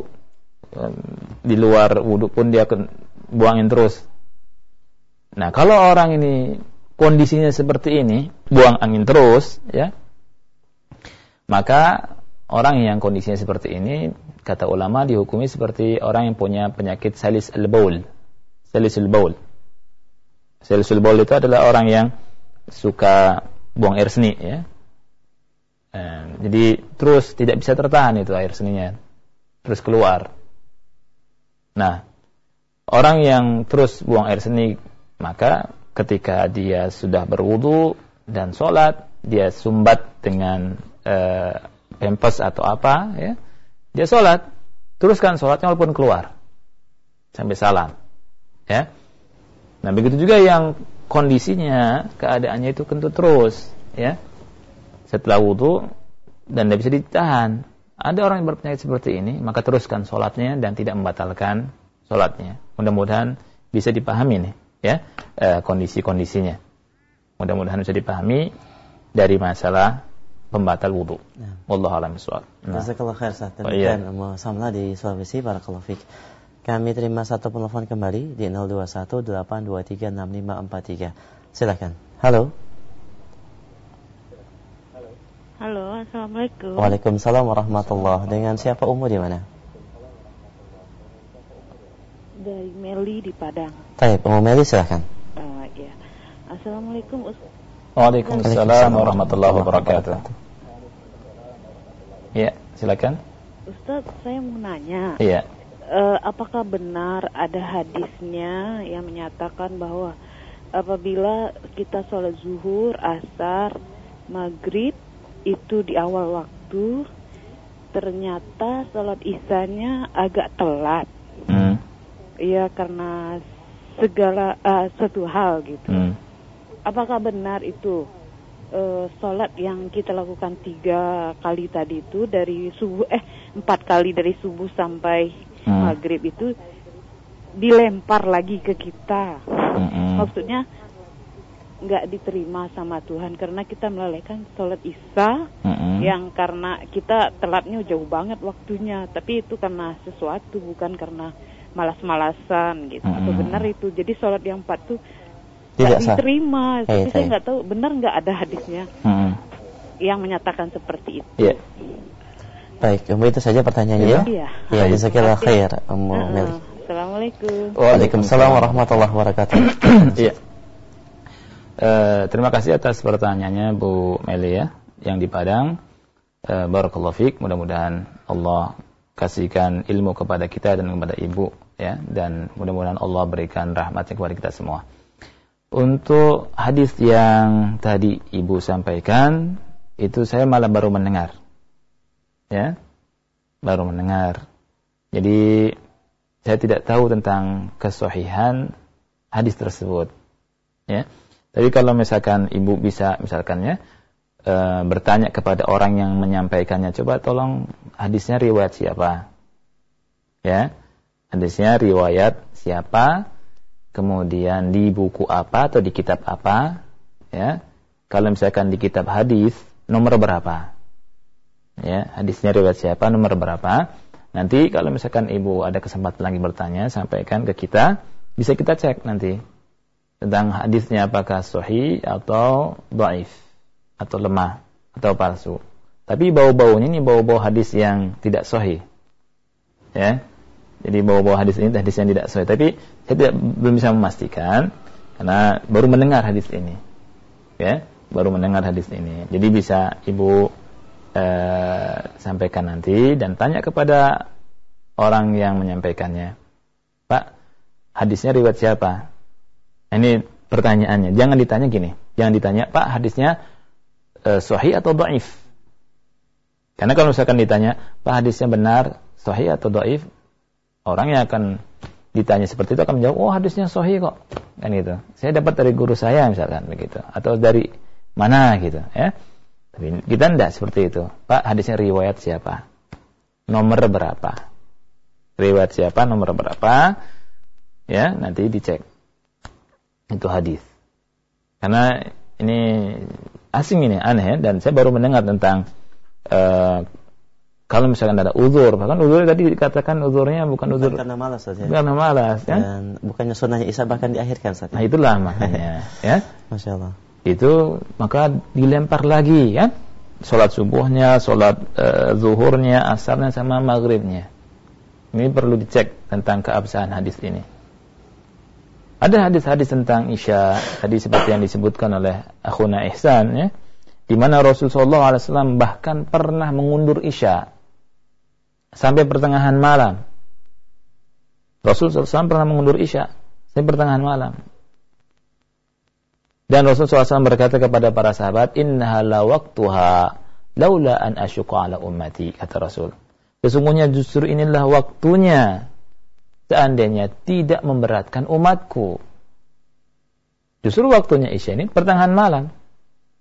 Di luar wudhu pun dia buangin terus. Nah kalau orang ini kondisinya seperti ini buang angin terus ya maka orang yang kondisinya seperti ini kata ulama dihukumi seperti orang yang punya penyakit salis al-baul salis al-baul salis al-baul itu adalah orang yang suka buang air seni ya. Eh, jadi terus tidak bisa tertahan itu air seninya. Terus keluar. Nah orang yang terus buang air seni maka ketika dia sudah berwudu dan sholat dia sumbat dengan eh, pempes atau apa ya dia sholat. Teruskan sholatnya walaupun keluar. Sampai salam ya. Nah begitu juga yang kondisinya keadaannya itu kentut terus ya. Setelah wudhu dan tidak bisa ditahan. Ada orang yang berpenyakit seperti ini maka teruskan sholatnya dan tidak membatalkan sholatnya. Mudah-mudahan bisa dipahami nih ya e, kondisi-kondisinya. Mudah-mudahan bisa dipahami dari masalah pembatal wudhu. Ya. Wallahu a'lam bishawab. Nah. Jazakallahu khair Ustaz. Demikian oh, iya. Samla di Sulawesi barakallahu fik. Kami terima satu penelpon kembali di 0218236543. Silakan. Halo. Halo, Assalamualaikum. Waalaikumsalam warahmatullahi Dengan siapa Umu di mana? Dari Meli di Padang. Baik, Umu Meli silakan. Uh, ya. Assalamualaikum Ustaz. Waalaikumsalam warahmatullahi wabarakatuh. Ya, silakan. Ustaz, saya mau nanya. Iya. Uh, apakah benar ada hadisnya yang menyatakan bahwa apabila kita sholat zuhur, asar, maghrib itu di awal waktu, ternyata sholat isanya agak telat. Hmm. Iya, karena segala uh, satu hal gitu. Hmm apakah benar itu uh, sholat yang kita lakukan tiga kali tadi itu dari subuh eh empat kali dari subuh sampai hmm. maghrib itu dilempar lagi ke kita hmm. maksudnya nggak diterima sama Tuhan karena kita melalaikan sholat isya hmm. yang karena kita telatnya jauh banget waktunya tapi itu karena sesuatu bukan karena malas-malasan gitu hmm. atau benar itu jadi sholat yang empat tuh tidak diterima. Tapi saya nggak tahu benar nggak ada hadisnya hmm. yang menyatakan seperti itu. Yeah. Baik, Ummu itu saja pertanyaannya ya. Iya. Ya, jazakallah khair, Ummu uh, Meli. Assalamualaikum. Waalaikumsalam warahmatullahi wabarakatuh. [coughs] Iya. Uh, terima kasih atas pertanyaannya Bu Meli ya, yang di Padang. Uh, Barakallahu fiik, mudah-mudahan Allah kasihkan ilmu kepada kita dan kepada ibu ya dan mudah-mudahan Allah berikan rahmatnya kepada kita semua. Untuk hadis yang tadi Ibu sampaikan, itu saya malah baru mendengar. Ya. Baru mendengar. Jadi saya tidak tahu tentang kesohihan hadis tersebut. Ya. Tapi kalau misalkan Ibu bisa misalkan ya e, bertanya kepada orang yang menyampaikannya, coba tolong hadisnya riwayat siapa? Ya. Hadisnya riwayat siapa? Kemudian di buku apa atau di kitab apa, ya. Kalau misalkan di kitab hadis nomor berapa? Ya, hadisnya riwayat siapa, nomor berapa? Nanti kalau misalkan ibu ada kesempatan lagi bertanya, sampaikan ke kita, bisa kita cek nanti tentang hadisnya apakah sahih atau dhaif atau lemah atau palsu. Tapi bau-baunya ini bau-bau hadis yang tidak sahih. Ya. Jadi bau-bau hadis ini hadis yang tidak sahih. Tapi saya tidak belum bisa memastikan karena baru mendengar hadis ini. Ya, baru mendengar hadis ini. Jadi bisa Ibu eh, sampaikan nanti dan tanya kepada orang yang menyampaikannya. Pak, hadisnya riwayat siapa? Ini pertanyaannya. Jangan ditanya gini. Jangan ditanya, Pak, hadisnya eh, sahih atau dhaif? Karena kalau misalkan ditanya, Pak hadisnya benar, sahih atau dhaif? Orang yang akan ditanya seperti itu akan menjawab, oh hadisnya sahih kok, kan gitu. Saya dapat dari guru saya misalkan begitu, atau dari mana gitu, ya. Tapi kita tidak seperti itu. Pak, hadisnya riwayat siapa? Nomor berapa? Riwayat siapa? Nomor berapa? Ya, nanti dicek. Itu hadis. Karena ini asing ini aneh dan saya baru mendengar tentang uh, kalau misalkan ada uzur, bahkan uzur tadi dikatakan uzurnya bukan uzur karena malas saja. Karena malas, ya. Dan bukannya sunnahnya Isa bahkan diakhirkan saja. Nah, itulah makanya, [laughs] ya. Masya Allah. Itu maka dilempar lagi, ya. Salat subuhnya, salat uh, zuhurnya, asarnya sama maghribnya. Ini perlu dicek tentang keabsahan hadis ini. Ada hadis-hadis tentang Isya, tadi seperti yang disebutkan oleh Akhuna Ihsan, ya. Di mana Rasulullah SAW bahkan pernah mengundur Isya sampai pertengahan malam. Rasul SAW pernah mengundur Isya sampai pertengahan malam. Dan Rasul SAW berkata kepada para sahabat, Innaha la waktuha laula an asyuqa ala ummati, kata Rasul. Sesungguhnya justru inilah waktunya seandainya tidak memberatkan umatku. Justru waktunya Isya ini pertengahan malam.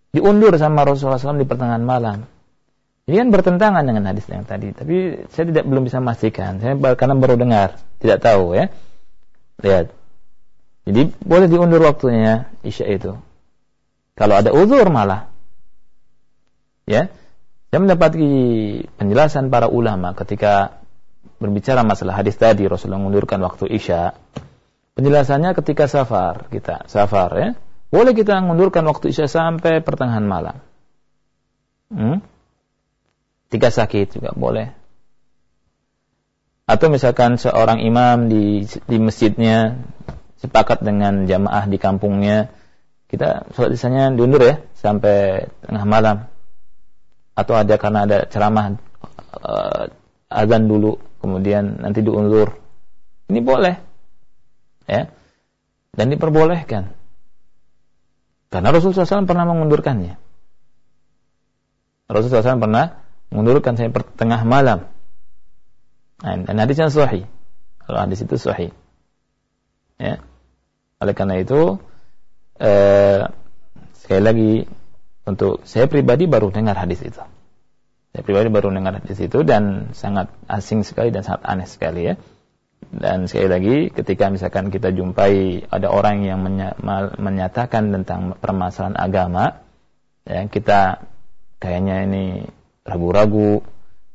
Diundur sama Rasulullah SAW di pertengahan malam. Ini kan bertentangan dengan hadis yang tadi, tapi saya tidak belum bisa memastikan. Saya karena baru dengar, tidak tahu ya. Lihat. Jadi boleh diundur waktunya Isya itu. Kalau ada uzur malah. Ya. Saya mendapati penjelasan para ulama ketika berbicara masalah hadis tadi Rasulullah mengundurkan waktu Isya. Penjelasannya ketika safar kita, safar ya. Boleh kita mengundurkan waktu Isya sampai pertengahan malam. Hmm? Tiga sakit juga boleh. Atau misalkan seorang imam di di masjidnya sepakat dengan jamaah di kampungnya, kita sholat isanya diundur ya sampai tengah malam. Atau ada karena ada ceramah uh, azan dulu, kemudian nanti diundur. Ini boleh. Ya. Dan diperbolehkan. Karena Rasulullah SAW pernah mengundurkannya. Rasulullah SAW pernah mengundurkan sampai pertengah malam. Nah, dan hadisnya sahih. Kalau hadis itu sahih. Ya. Oleh karena itu eh, sekali lagi untuk saya pribadi baru dengar hadis itu. Saya pribadi baru dengar hadis itu dan sangat asing sekali dan sangat aneh sekali ya. Dan sekali lagi ketika misalkan kita jumpai ada orang yang menyatakan tentang permasalahan agama, ya kita kayaknya ini ragu-ragu,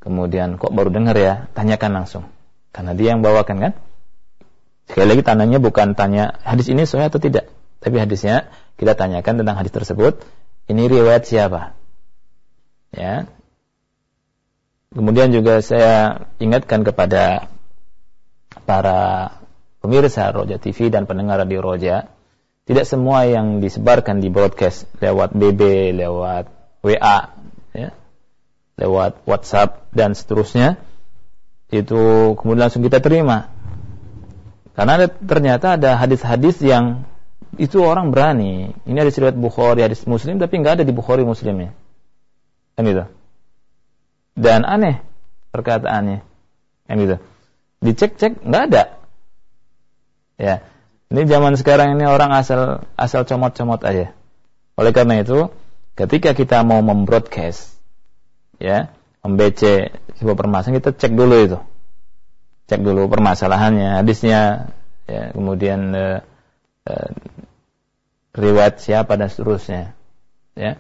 kemudian kok baru dengar ya, tanyakan langsung. Karena dia yang bawakan kan. Sekali lagi tanyanya bukan tanya hadis ini sahih atau tidak, tapi hadisnya kita tanyakan tentang hadis tersebut, ini riwayat siapa? Ya. Kemudian juga saya ingatkan kepada para pemirsa Roja TV dan pendengar radio Roja, tidak semua yang disebarkan di broadcast lewat BB, lewat WA, ya, lewat WhatsApp dan seterusnya itu kemudian langsung kita terima. Karena ada, ternyata ada hadis-hadis yang itu orang berani. Ini ada riwayat Bukhari hadis Muslim tapi nggak ada di Bukhari Muslimnya kan itu dan aneh perkataannya. Kan itu dicek-cek nggak ada. Ya. Ini zaman sekarang ini orang asal asal comot-comot aja. Oleh karena itu ketika kita mau membroadcast ya membece sebuah permasalahan kita cek dulu itu. Cek dulu permasalahannya hadisnya. Ya kemudian uh, uh, riwayat siapa dan seterusnya. Ya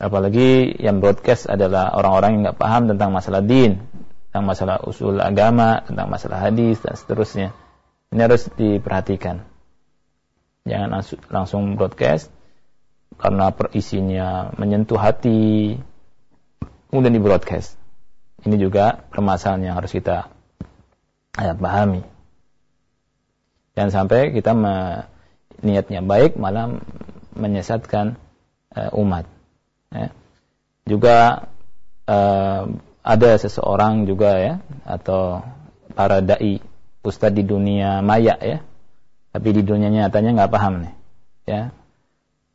apalagi yang broadcast adalah orang-orang yang nggak paham tentang masalah din tentang masalah usul agama tentang masalah hadis dan seterusnya. Ini harus diperhatikan. Jangan langsung broadcast karena perisinya menyentuh hati kemudian di broadcast. Ini juga permasalahan yang harus kita ya, pahami. Jangan sampai kita me, niatnya baik malah menyesatkan uh, umat. Ya. Juga uh, ada seseorang juga ya atau para dai ustadz di dunia maya ya, tapi di dunia nyatanya nggak paham nih, ya.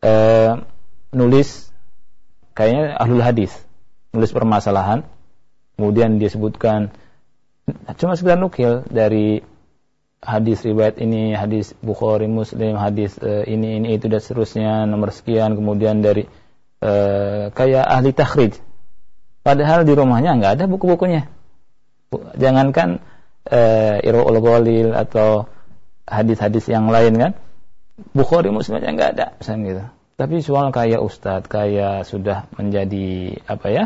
Uh, nulis kayaknya ahlul hadis nulis permasalahan, kemudian dia sebutkan cuma sekedar nukil dari hadis riwayat ini, hadis Bukhari, Muslim, hadis uh, ini ini itu dan seterusnya nomor sekian kemudian dari uh, kayak ahli takhrij. Padahal di rumahnya nggak ada buku-bukunya. Jangankan uh, Irwaul Ghalil atau hadis-hadis yang lain kan. Bukhari Muslimnya nggak ada misalnya gitu. Tapi soal kayak ustadz, kayak sudah menjadi apa ya?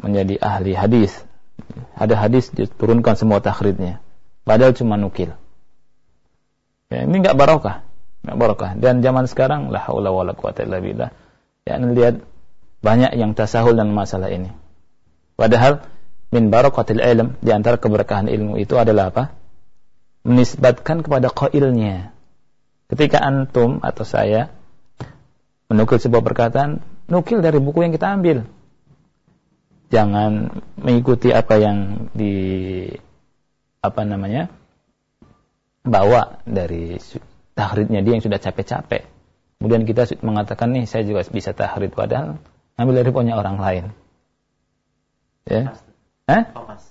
Menjadi ahli hadis. Ada hadis diturunkan semua takhridnya. Padahal cuma nukil. Ya, ini nggak barokah, nggak barokah. Dan zaman sekarang, la haula wala quwata illa billah. Ya, lihat banyak yang tasahul dan masalah ini. Padahal min barokatil ilm di antara keberkahan ilmu itu adalah apa? Menisbatkan kepada qailnya. Ketika antum atau saya menukil sebuah perkataan, nukil dari buku yang kita ambil. Jangan mengikuti apa yang di apa namanya bawa dari tahridnya dia yang sudah capek-capek. Kemudian kita mengatakan nih saya juga bisa tahrid padahal ambil dari punya orang lain. Ya. Eh?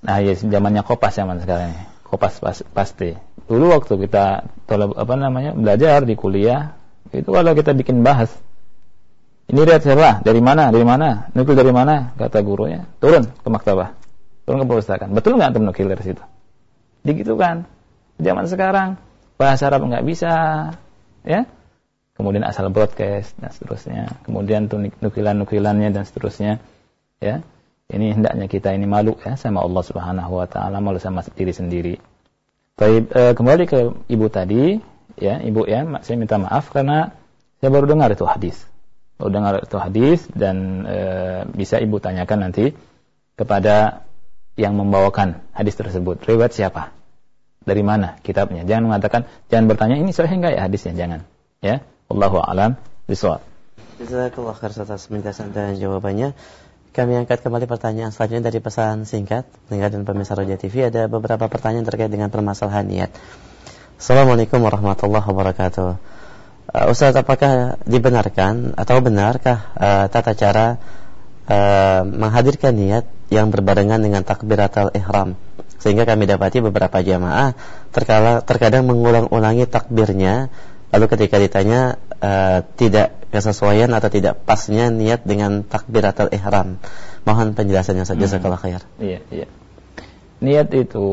Nah, ya zamannya kopas zaman sekarang ini. Kopas pas, pasti. Dulu waktu kita apa namanya belajar di kuliah itu kalau kita bikin bahas ini lihat siapa? Dari mana? Dari mana? Nukil dari mana? Kata gurunya. Turun ke maktabah. Turun ke perpustakaan. Betul nggak antum nukil dari situ? Begitu kan? Zaman sekarang bahasa Arab nggak bisa, ya. Kemudian asal broadcast dan seterusnya. Kemudian nukilan-nukilannya dan seterusnya, ya. Ini hendaknya kita ini malu ya sama Allah Subhanahu wa taala, malu sama diri sendiri. Baik, e, kembali ke ibu tadi, ya, ibu ya, saya minta maaf karena saya baru dengar itu hadis. Dengar itu hadis dan e, bisa ibu tanyakan nanti kepada yang membawakan hadis tersebut. Riwayat siapa? Dari mana kitabnya? Jangan mengatakan, jangan bertanya ini sahih enggak ya hadisnya, jangan. Ya, Allahu a'lam bishawab. Jazakallah khair atas penjelasan dan jawabannya. Kami angkat kembali pertanyaan selanjutnya dari pesan singkat. Pendengar dan pemirsa Roja TV ada beberapa pertanyaan terkait dengan permasalahan niat. Assalamualaikum warahmatullahi wabarakatuh. Uh, Ustaz, apakah dibenarkan atau benarkah uh, tata cara uh, menghadirkan niat yang berbarengan dengan takbiratul ihram? Sehingga kami dapati beberapa jamaah terkala, terkadang mengulang-ulangi takbirnya lalu ketika ditanya uh, tidak kesesuaian atau tidak pasnya niat dengan takbiratul ihram. Mohon penjelasannya saja hmm. sekolah khair. Iya, iya. Niat itu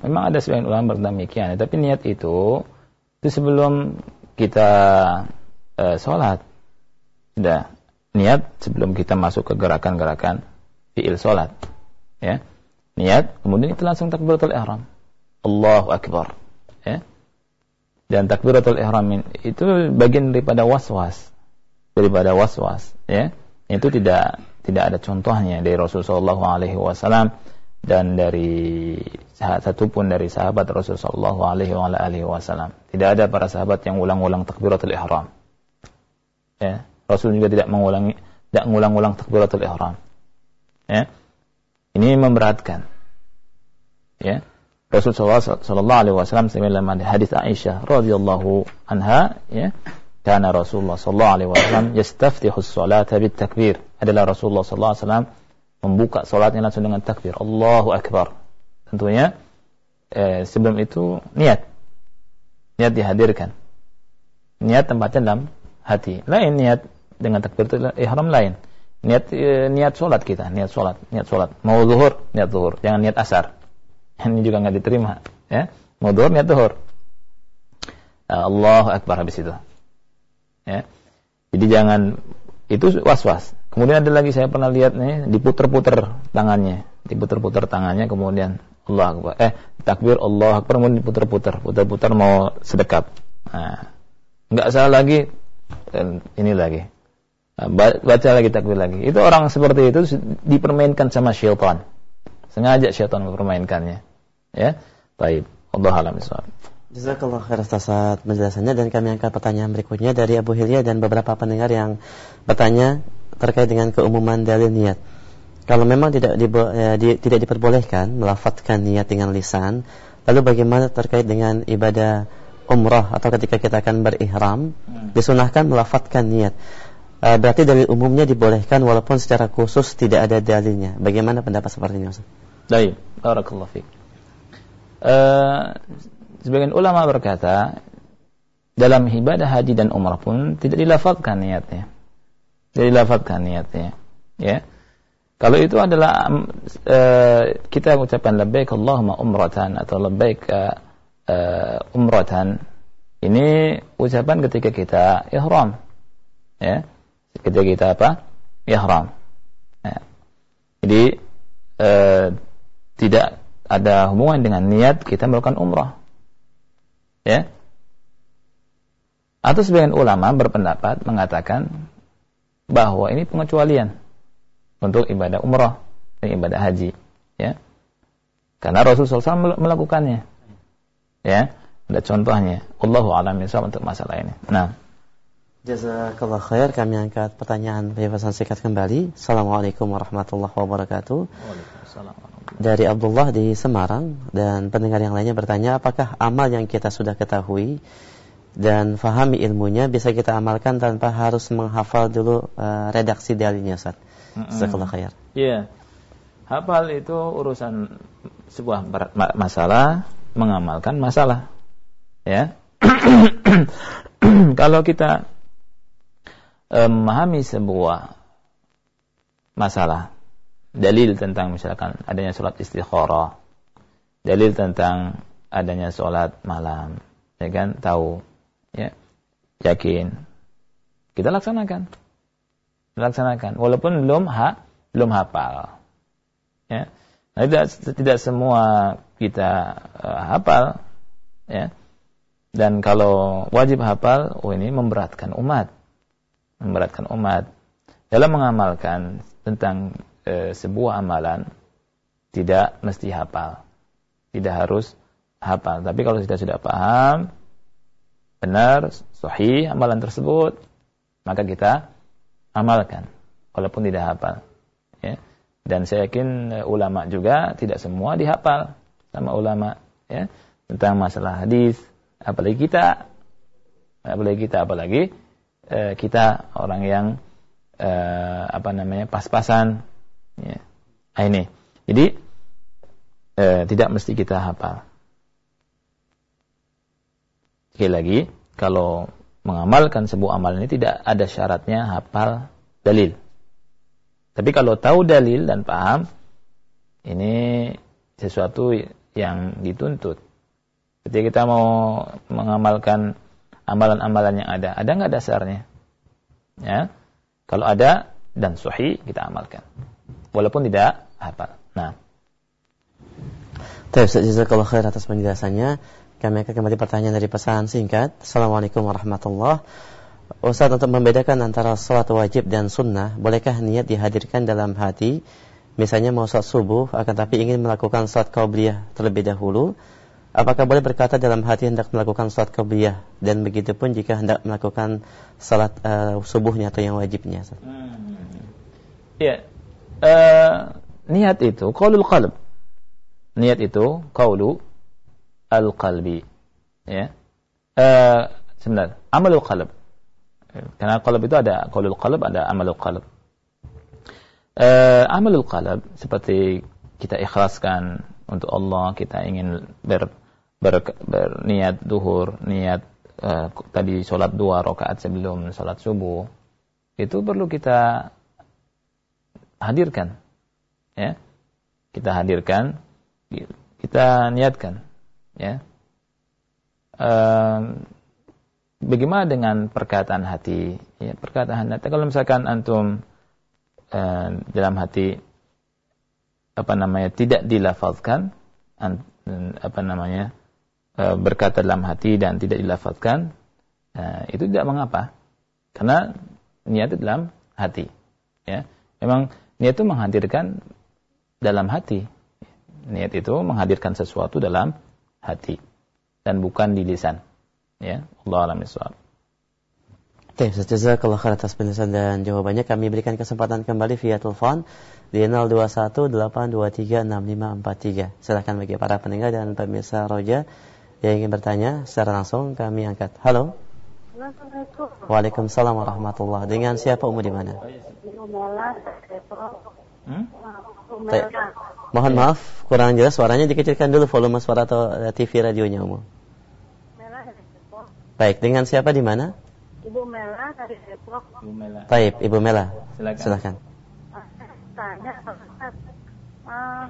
memang ada sebagian ulama berdemikian, tapi niat itu itu sebelum kita uh, sholat sudah niat sebelum kita masuk ke gerakan-gerakan fiil sholat ya niat, kemudian itu langsung takbiratul ihram. Allahu akbar. Ya. Dan takbiratul ihram itu bagian daripada was-was. Daripada was-was, ya. Itu tidak tidak ada contohnya dari Rasulullah alaihi wasallam dan dari satu pun dari sahabat Rasulullah alaihi wasallam. Tidak ada para sahabat yang ulang-ulang takbiratul ihram. Ya. Rasul juga tidak mengulangi tidak mengulang-ulang takbiratul ihram. Ya ini memberatkan. Ya. Rasulullah sallallahu alaihi wasallam dalam hadis Aisyah radhiyallahu anha ya karena Rasulullah sallallahu alaihi wasallam yastaftihu as-salata bit takbir adalah Rasulullah sallallahu alaihi wasallam membuka salatnya langsung dengan takbir Allahu akbar tentunya eh, sebelum itu niat niat dihadirkan niat tempatnya dalam hati lain niat dengan takbir itu ihram lain niat e, niat sholat kita, niat sholat, niat sholat. Mau zuhur, niat zuhur. Jangan niat asar. [laughs] Ini juga nggak diterima. Ya, mau zuhur, niat zuhur. Allah Akbar habis itu. Ya. Jadi jangan itu was-was. Kemudian ada lagi saya pernah lihat nih diputer-puter tangannya, diputer-puter tangannya kemudian Allah Akbar. Eh, takbir Allah Akbar kemudian diputer-puter, puter-puter mau sedekap. Nah, nggak salah lagi ini lagi Nah, baca lagi takbir lagi. Itu orang seperti itu dipermainkan sama syaitan. Sengaja syaitan mempermainkannya. Ya. Baik. Allah alam Jazakallah khair atas penjelasannya dan kami angkat pertanyaan berikutnya dari Abu Hilya dan beberapa pendengar yang bertanya terkait dengan keumuman dalil niat. Kalau memang tidak di, ya, di, tidak diperbolehkan melafatkan niat dengan lisan, lalu bagaimana terkait dengan ibadah umrah atau ketika kita akan berihram, hmm. disunahkan melafatkan niat. Uh, berarti dalil umumnya dibolehkan walaupun secara khusus tidak ada dalilnya. Bagaimana pendapat seperti ini Ustaz? Baik, barakallahu fiik. Uh, sebagian ulama berkata dalam ibadah haji dan umrah pun tidak dilafalkan niatnya. Tidak dilafalkan niatnya. Ya. Kalau itu adalah uh, kita ucapkan labbaik Allahumma umratan atau labbaik uh, umratan ini ucapan ketika kita ihram. Ya. Ketika kita apa? Ihram. Ya. Jadi uh, tidak ada hubungan dengan niat kita melakukan umrah. Ya. Atau sebagian ulama berpendapat mengatakan bahwa ini pengecualian untuk ibadah umrah dan ibadah haji, ya. Karena Rasulullah SAW melakukannya. Ya, ada contohnya. Allahu a'lam untuk masalah ini. Nah, Jazakallah khair kami angkat pertanyaan pesan singkat kembali. Assalamualaikum warahmatullahi wabarakatuh. Waalaikumsalam. Dari Abdullah di Semarang dan pendengar yang lainnya bertanya apakah amal yang kita sudah ketahui dan fahami ilmunya bisa kita amalkan tanpa harus menghafal dulu uh, redaksi dalilnya Ustaz. Jazakallah khair. Iya. Hafal itu urusan sebuah masalah, mengamalkan masalah. Ya. [coughs] Kalau kita memahami sebuah masalah, dalil tentang misalkan adanya sholat istikharah, dalil tentang adanya sholat malam, ya kan, tahu, ya, yakin, kita laksanakan, laksanakan, walaupun belum ha, belum hafal, ya, nah, tidak tidak semua kita uh, hafal, ya, dan kalau wajib hafal, oh ini memberatkan umat. Memberatkan umat. Dalam mengamalkan tentang e, sebuah amalan tidak mesti hafal. Tidak harus hafal. Tapi kalau kita sudah paham benar, sahih amalan tersebut, maka kita amalkan walaupun tidak hafal. Ya. Dan saya yakin e, ulama juga tidak semua dihafal sama ulama ya tentang masalah hadis, apalagi kita apalagi kita apalagi eh, kita orang yang eh, apa namanya pas-pasan ya. Nah, ini jadi eh, tidak mesti kita hafal sekali lagi kalau mengamalkan sebuah amalan ini tidak ada syaratnya hafal dalil tapi kalau tahu dalil dan paham ini sesuatu yang dituntut ketika kita mau mengamalkan amalan-amalan yang ada. Ada nggak dasarnya? Ya. Kalau ada dan sahih kita amalkan. Walaupun tidak hafal. Nah. Jazakallah khair atas penjelasannya. Kami akan kembali pertanyaan dari pesan singkat. Assalamualaikum warahmatullahi Ustaz untuk membedakan antara sholat wajib dan sunnah, bolehkah niat dihadirkan dalam hati? Misalnya mau sholat subuh, akan tapi ingin melakukan sholat qabliyah terlebih dahulu, Apakah boleh berkata dalam hati hendak melakukan salat qabliyah dan begitu pun jika hendak melakukan salat uh, subuhnya atau yang wajibnya? Ya. Uh, niat itu qaulul qalb. Niat itu qaulu al-qalbi. Ya. Uh, sebentar, amalul qalb. Karena qalb itu ada qaulul qalb, ada amalul qalb. Uh, amalul qalb seperti kita ikhlaskan untuk Allah, kita ingin ber ber, berniat duhur, niat uh, tadi sholat dua rakaat sebelum sholat subuh, itu perlu kita hadirkan, ya, kita hadirkan, kita niatkan, ya. Uh, bagaimana dengan perkataan hati? Ya, perkataan hati. Kalau misalkan antum uh, dalam hati apa namanya tidak dilafalkan, apa namanya Eh, berkata dalam hati dan tidak dilafazkan, uh, itu tidak mengapa. Karena niat itu dalam hati. Ya. Memang niat itu menghadirkan dalam hati. Niat itu menghadirkan sesuatu dalam hati dan bukan di lisan. Ya, Allah alam iswab. Oke, jazakallah khair atas penjelasan dan jawabannya. Kami berikan kesempatan kembali via telepon di 0218236543. Silakan bagi para pendengar dan pemirsa Roja yang ingin bertanya secara langsung kami angkat. Halo. Assalamualaikum. Waalaikumsalam warahmatullah. Dengan siapa umur di mana? Hmm? Mohon maaf, kurang jelas suaranya dikecilkan dulu volume suara atau TV radionya umum. Baik, dengan siapa di mana? Ibu Mela dari Depok. Ibu Mela. Taib, Ibu Mela. Silakan. Silakan. Saya Tanya. Ah,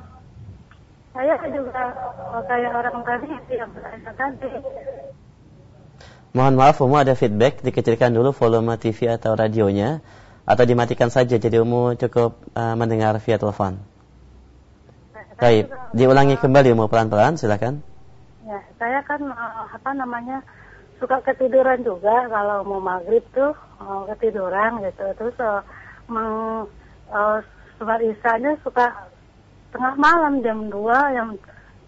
saya juga oh, kayak orang tadi itu yang bertanya tadi. Mohon maaf, Umu ada feedback. Dikecilkan dulu volume TV atau radionya. Atau dimatikan saja, jadi Umu cukup uh, mendengar via telepon. Baik, juga- diulangi kembali Umu pelan-pelan, silakan. Ya, saya kan eh, apa namanya suka ketiduran juga kalau mau maghrib tuh eh, ketiduran gitu. Terus eh, meng eh, sholat isanya suka tengah malam jam 2 yang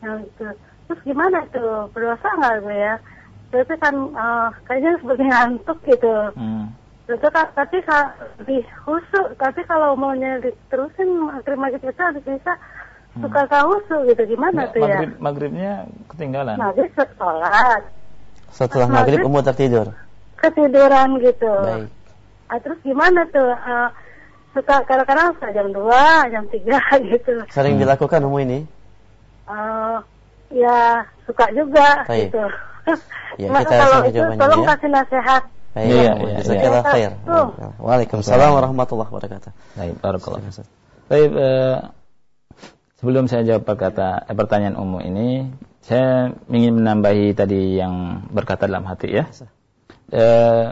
yang itu. Terus gimana tuh berdosa nggak gue ya? Itu kan eh, kayaknya seperti [laughs] ngantuk gitu. Hmm. Itu kan tapi kalau lebih khusyuk. Tapi kalau maunya diterusin terima kita itu harus bisa suka khusyuk gitu. Gimana Nggak, tuh ya? maghrib, maghribnya ketinggalan. Maghrib sholat. Setelah Maghrib. maghrib Umu tertidur. ketiduran gitu. Baik. Ah, terus gimana tuh? Eh, suka kadang-kadang suka jam 2, jam 3 [laughs] gitu. Sering Hmm. dilakukan Umu ini? Eh, ya suka juga Baik. gitu. [laughs] Ya, Maka kita kalau itu tolong ya. kasih nasihat. Baik, Iya, Umu. iya, Jazakallah iya. khair. Tuh. Waalaikumsalam warahmatullahi wabarakatuh. Baik, barakallah. Baik, eh, sebelum saya jawab perkata, eh, pertanyaan umum ini, saya ingin menambahi tadi yang berkata dalam hati ya. Eh,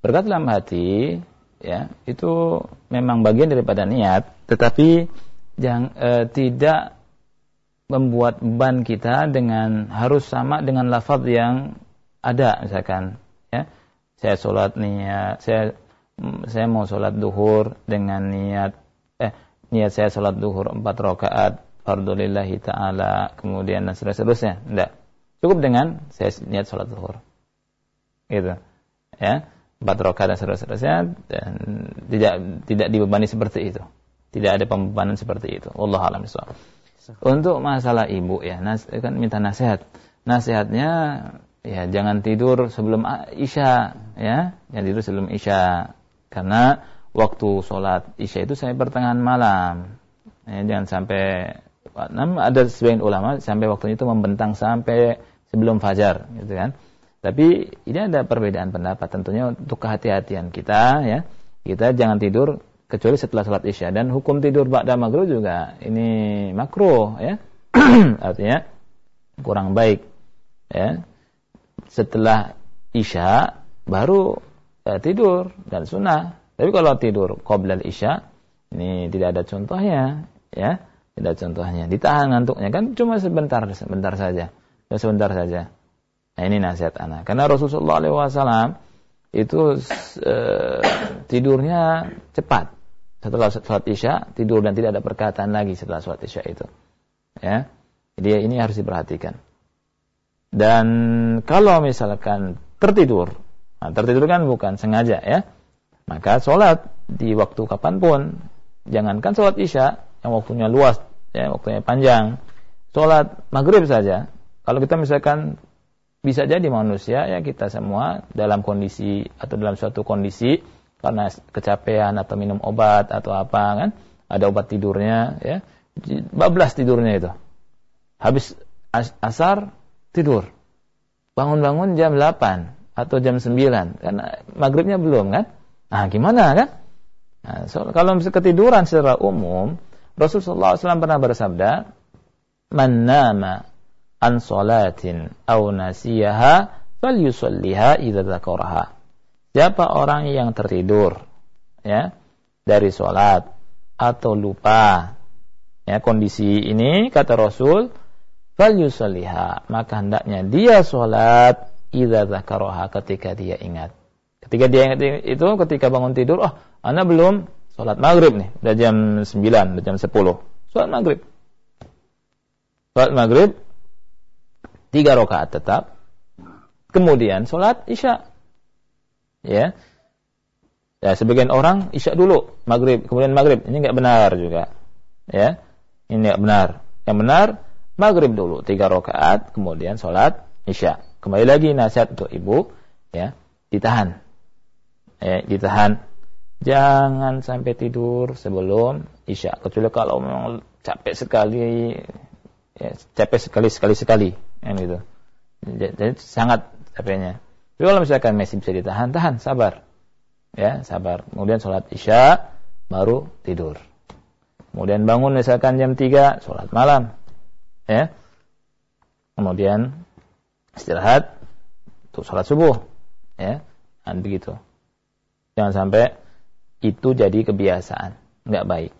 berkata dalam hati, ya, itu memang bagian daripada niat, tetapi yang eh, tidak membuat beban kita dengan harus sama dengan lafaz yang ada misalkan ya saya sholat niat saya mm, saya mau sholat duhur dengan niat niat saya sholat duhur empat rakaat fardulillahi taala kemudian dan seterusnya. Enggak. Cukup dengan saya niat sholat duhur. Gitu. Ya. Empat rakaat dan seterusnya. Dan tidak tidak dibebani seperti itu. Tidak ada pembebanan seperti itu. Allah alam. Untuk masalah ibu ya, nas, kan minta nasihat. Nasihatnya ya jangan tidur sebelum isya ya, jangan tidur sebelum isya. Karena waktu sholat isya itu sampai pertengahan malam. Ya, jangan sampai ada sebagian ulama sampai waktunya itu membentang sampai sebelum fajar gitu kan. Tapi ini ada perbedaan pendapat tentunya untuk kehati-hatian kita ya. Kita jangan tidur kecuali setelah sholat isya dan hukum tidur ba'da maghrib juga ini makruh ya [clears throat] artinya kurang baik ya setelah isya baru eh, tidur dan sunnah tapi kalau tidur qoblal isya ini tidak ada contohnya ya. Tidak ada contohnya. Ditahan ngantuknya. Kan cuma sebentar sebentar saja. Sebentar saja. Nah ini nasihat anak. Karena Rasulullah SAW itu eh, tidurnya cepat. Setelah sholat isya tidur dan tidak ada perkataan lagi setelah sholat isya itu. Ya. Jadi ini harus diperhatikan. Dan kalau misalkan tertidur nah, tertidur kan bukan sengaja ya maka sholat di waktu kapan pun. Jangankan sholat isya yang waktunya luas ya waktunya panjang. Sholat maghrib saja. Kalau kita misalkan bisa jadi manusia ya kita semua dalam kondisi atau dalam suatu kondisi karena kecapean atau minum obat atau apa kan ada obat tidurnya ya bablas tidurnya itu. Habis as- asar tidur. Bangun-bangun jam 8 atau jam 9 karena maghribnya belum kan nah gimana kan? Nah, so, kalau ketiduran secara umum Rasulullah SAW pernah bersabda man nama an salatin aw nasiyaha falyusalliha idza dzakaraha. Siapa orang yang tertidur ya dari sholat atau lupa ya kondisi ini kata Rasul fal yusalliha maka hendaknya dia sholat idza dzakaraha ketika dia ingat ketika dia ingat itu ketika bangun tidur oh anak belum sholat maghrib nih. Udah jam 9 udah jam 10 sholat maghrib. Sholat maghrib tiga rakaat tetap. Kemudian sholat isya. Ya. Ya sebagian orang isya dulu maghrib kemudian maghrib. Ini nggak benar juga. Ya. Ini nggak benar. Yang benar maghrib dulu tiga rakaat kemudian sholat isya. Kembali lagi nasihat untuk ibu ya ditahan ya ditahan jangan sampai tidur sebelum isya kecuali kalau memang capek sekali ya, capek sekali sekali sekali yang gitu jadi sangat capeknya Tapi kalau misalkan masih bisa ditahan, tahan, sabar. Ya, sabar. Kemudian sholat isya, baru tidur. Kemudian bangun misalkan jam 3, sholat malam. Ya. Kemudian istirahat, untuk sholat subuh. Ya, dan begitu. Jangan sampai itu jadi kebiasaan, nggak baik.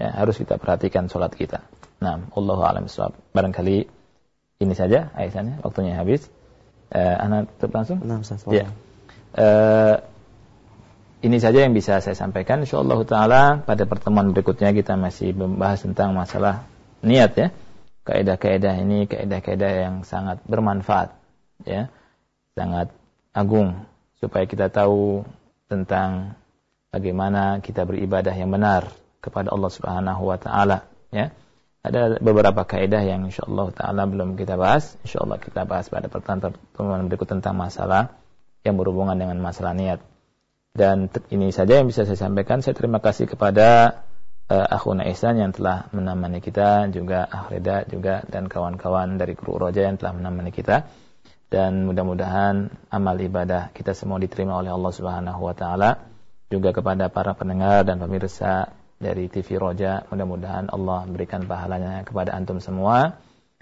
Ya, harus kita perhatikan sholat kita. Nah, Allahu a'lam Barangkali ini saja Aisyahnya, waktunya habis. Uh, anak langsung? Nah, ya. Uh, ini saja yang bisa saya sampaikan. Insyaallah taala pada pertemuan berikutnya kita masih membahas tentang masalah niat ya. Kaidah-kaidah ini kaidah-kaidah yang sangat bermanfaat ya. Sangat agung supaya kita tahu tentang bagaimana kita beribadah yang benar kepada Allah Subhanahu wa taala ya. Ada beberapa kaidah yang insyaallah taala belum kita bahas. Insyaallah kita bahas pada pertemuan berikut tentang masalah yang berhubungan dengan masalah niat. Dan ini saja yang bisa saya sampaikan. Saya terima kasih kepada uh, Akhuna Ihsan yang telah menemani kita, juga Ahreda juga dan kawan-kawan dari Kru Roja yang telah menemani kita. Dan mudah-mudahan amal ibadah kita semua diterima oleh Allah Subhanahu wa taala. Juga kepada para pendengar dan pemirsa dari TV Roja. Mudah-mudahan Allah berikan pahalanya kepada antum semua.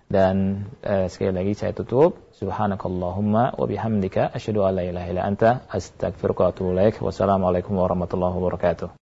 Dan eh, sekali lagi saya tutup. Subhanakallahumma wa bihamdika asyhadu an la ilaha illa anta astaghfiruka wa atubu ilaik. Wassalamualaikum warahmatullahi wabarakatuh.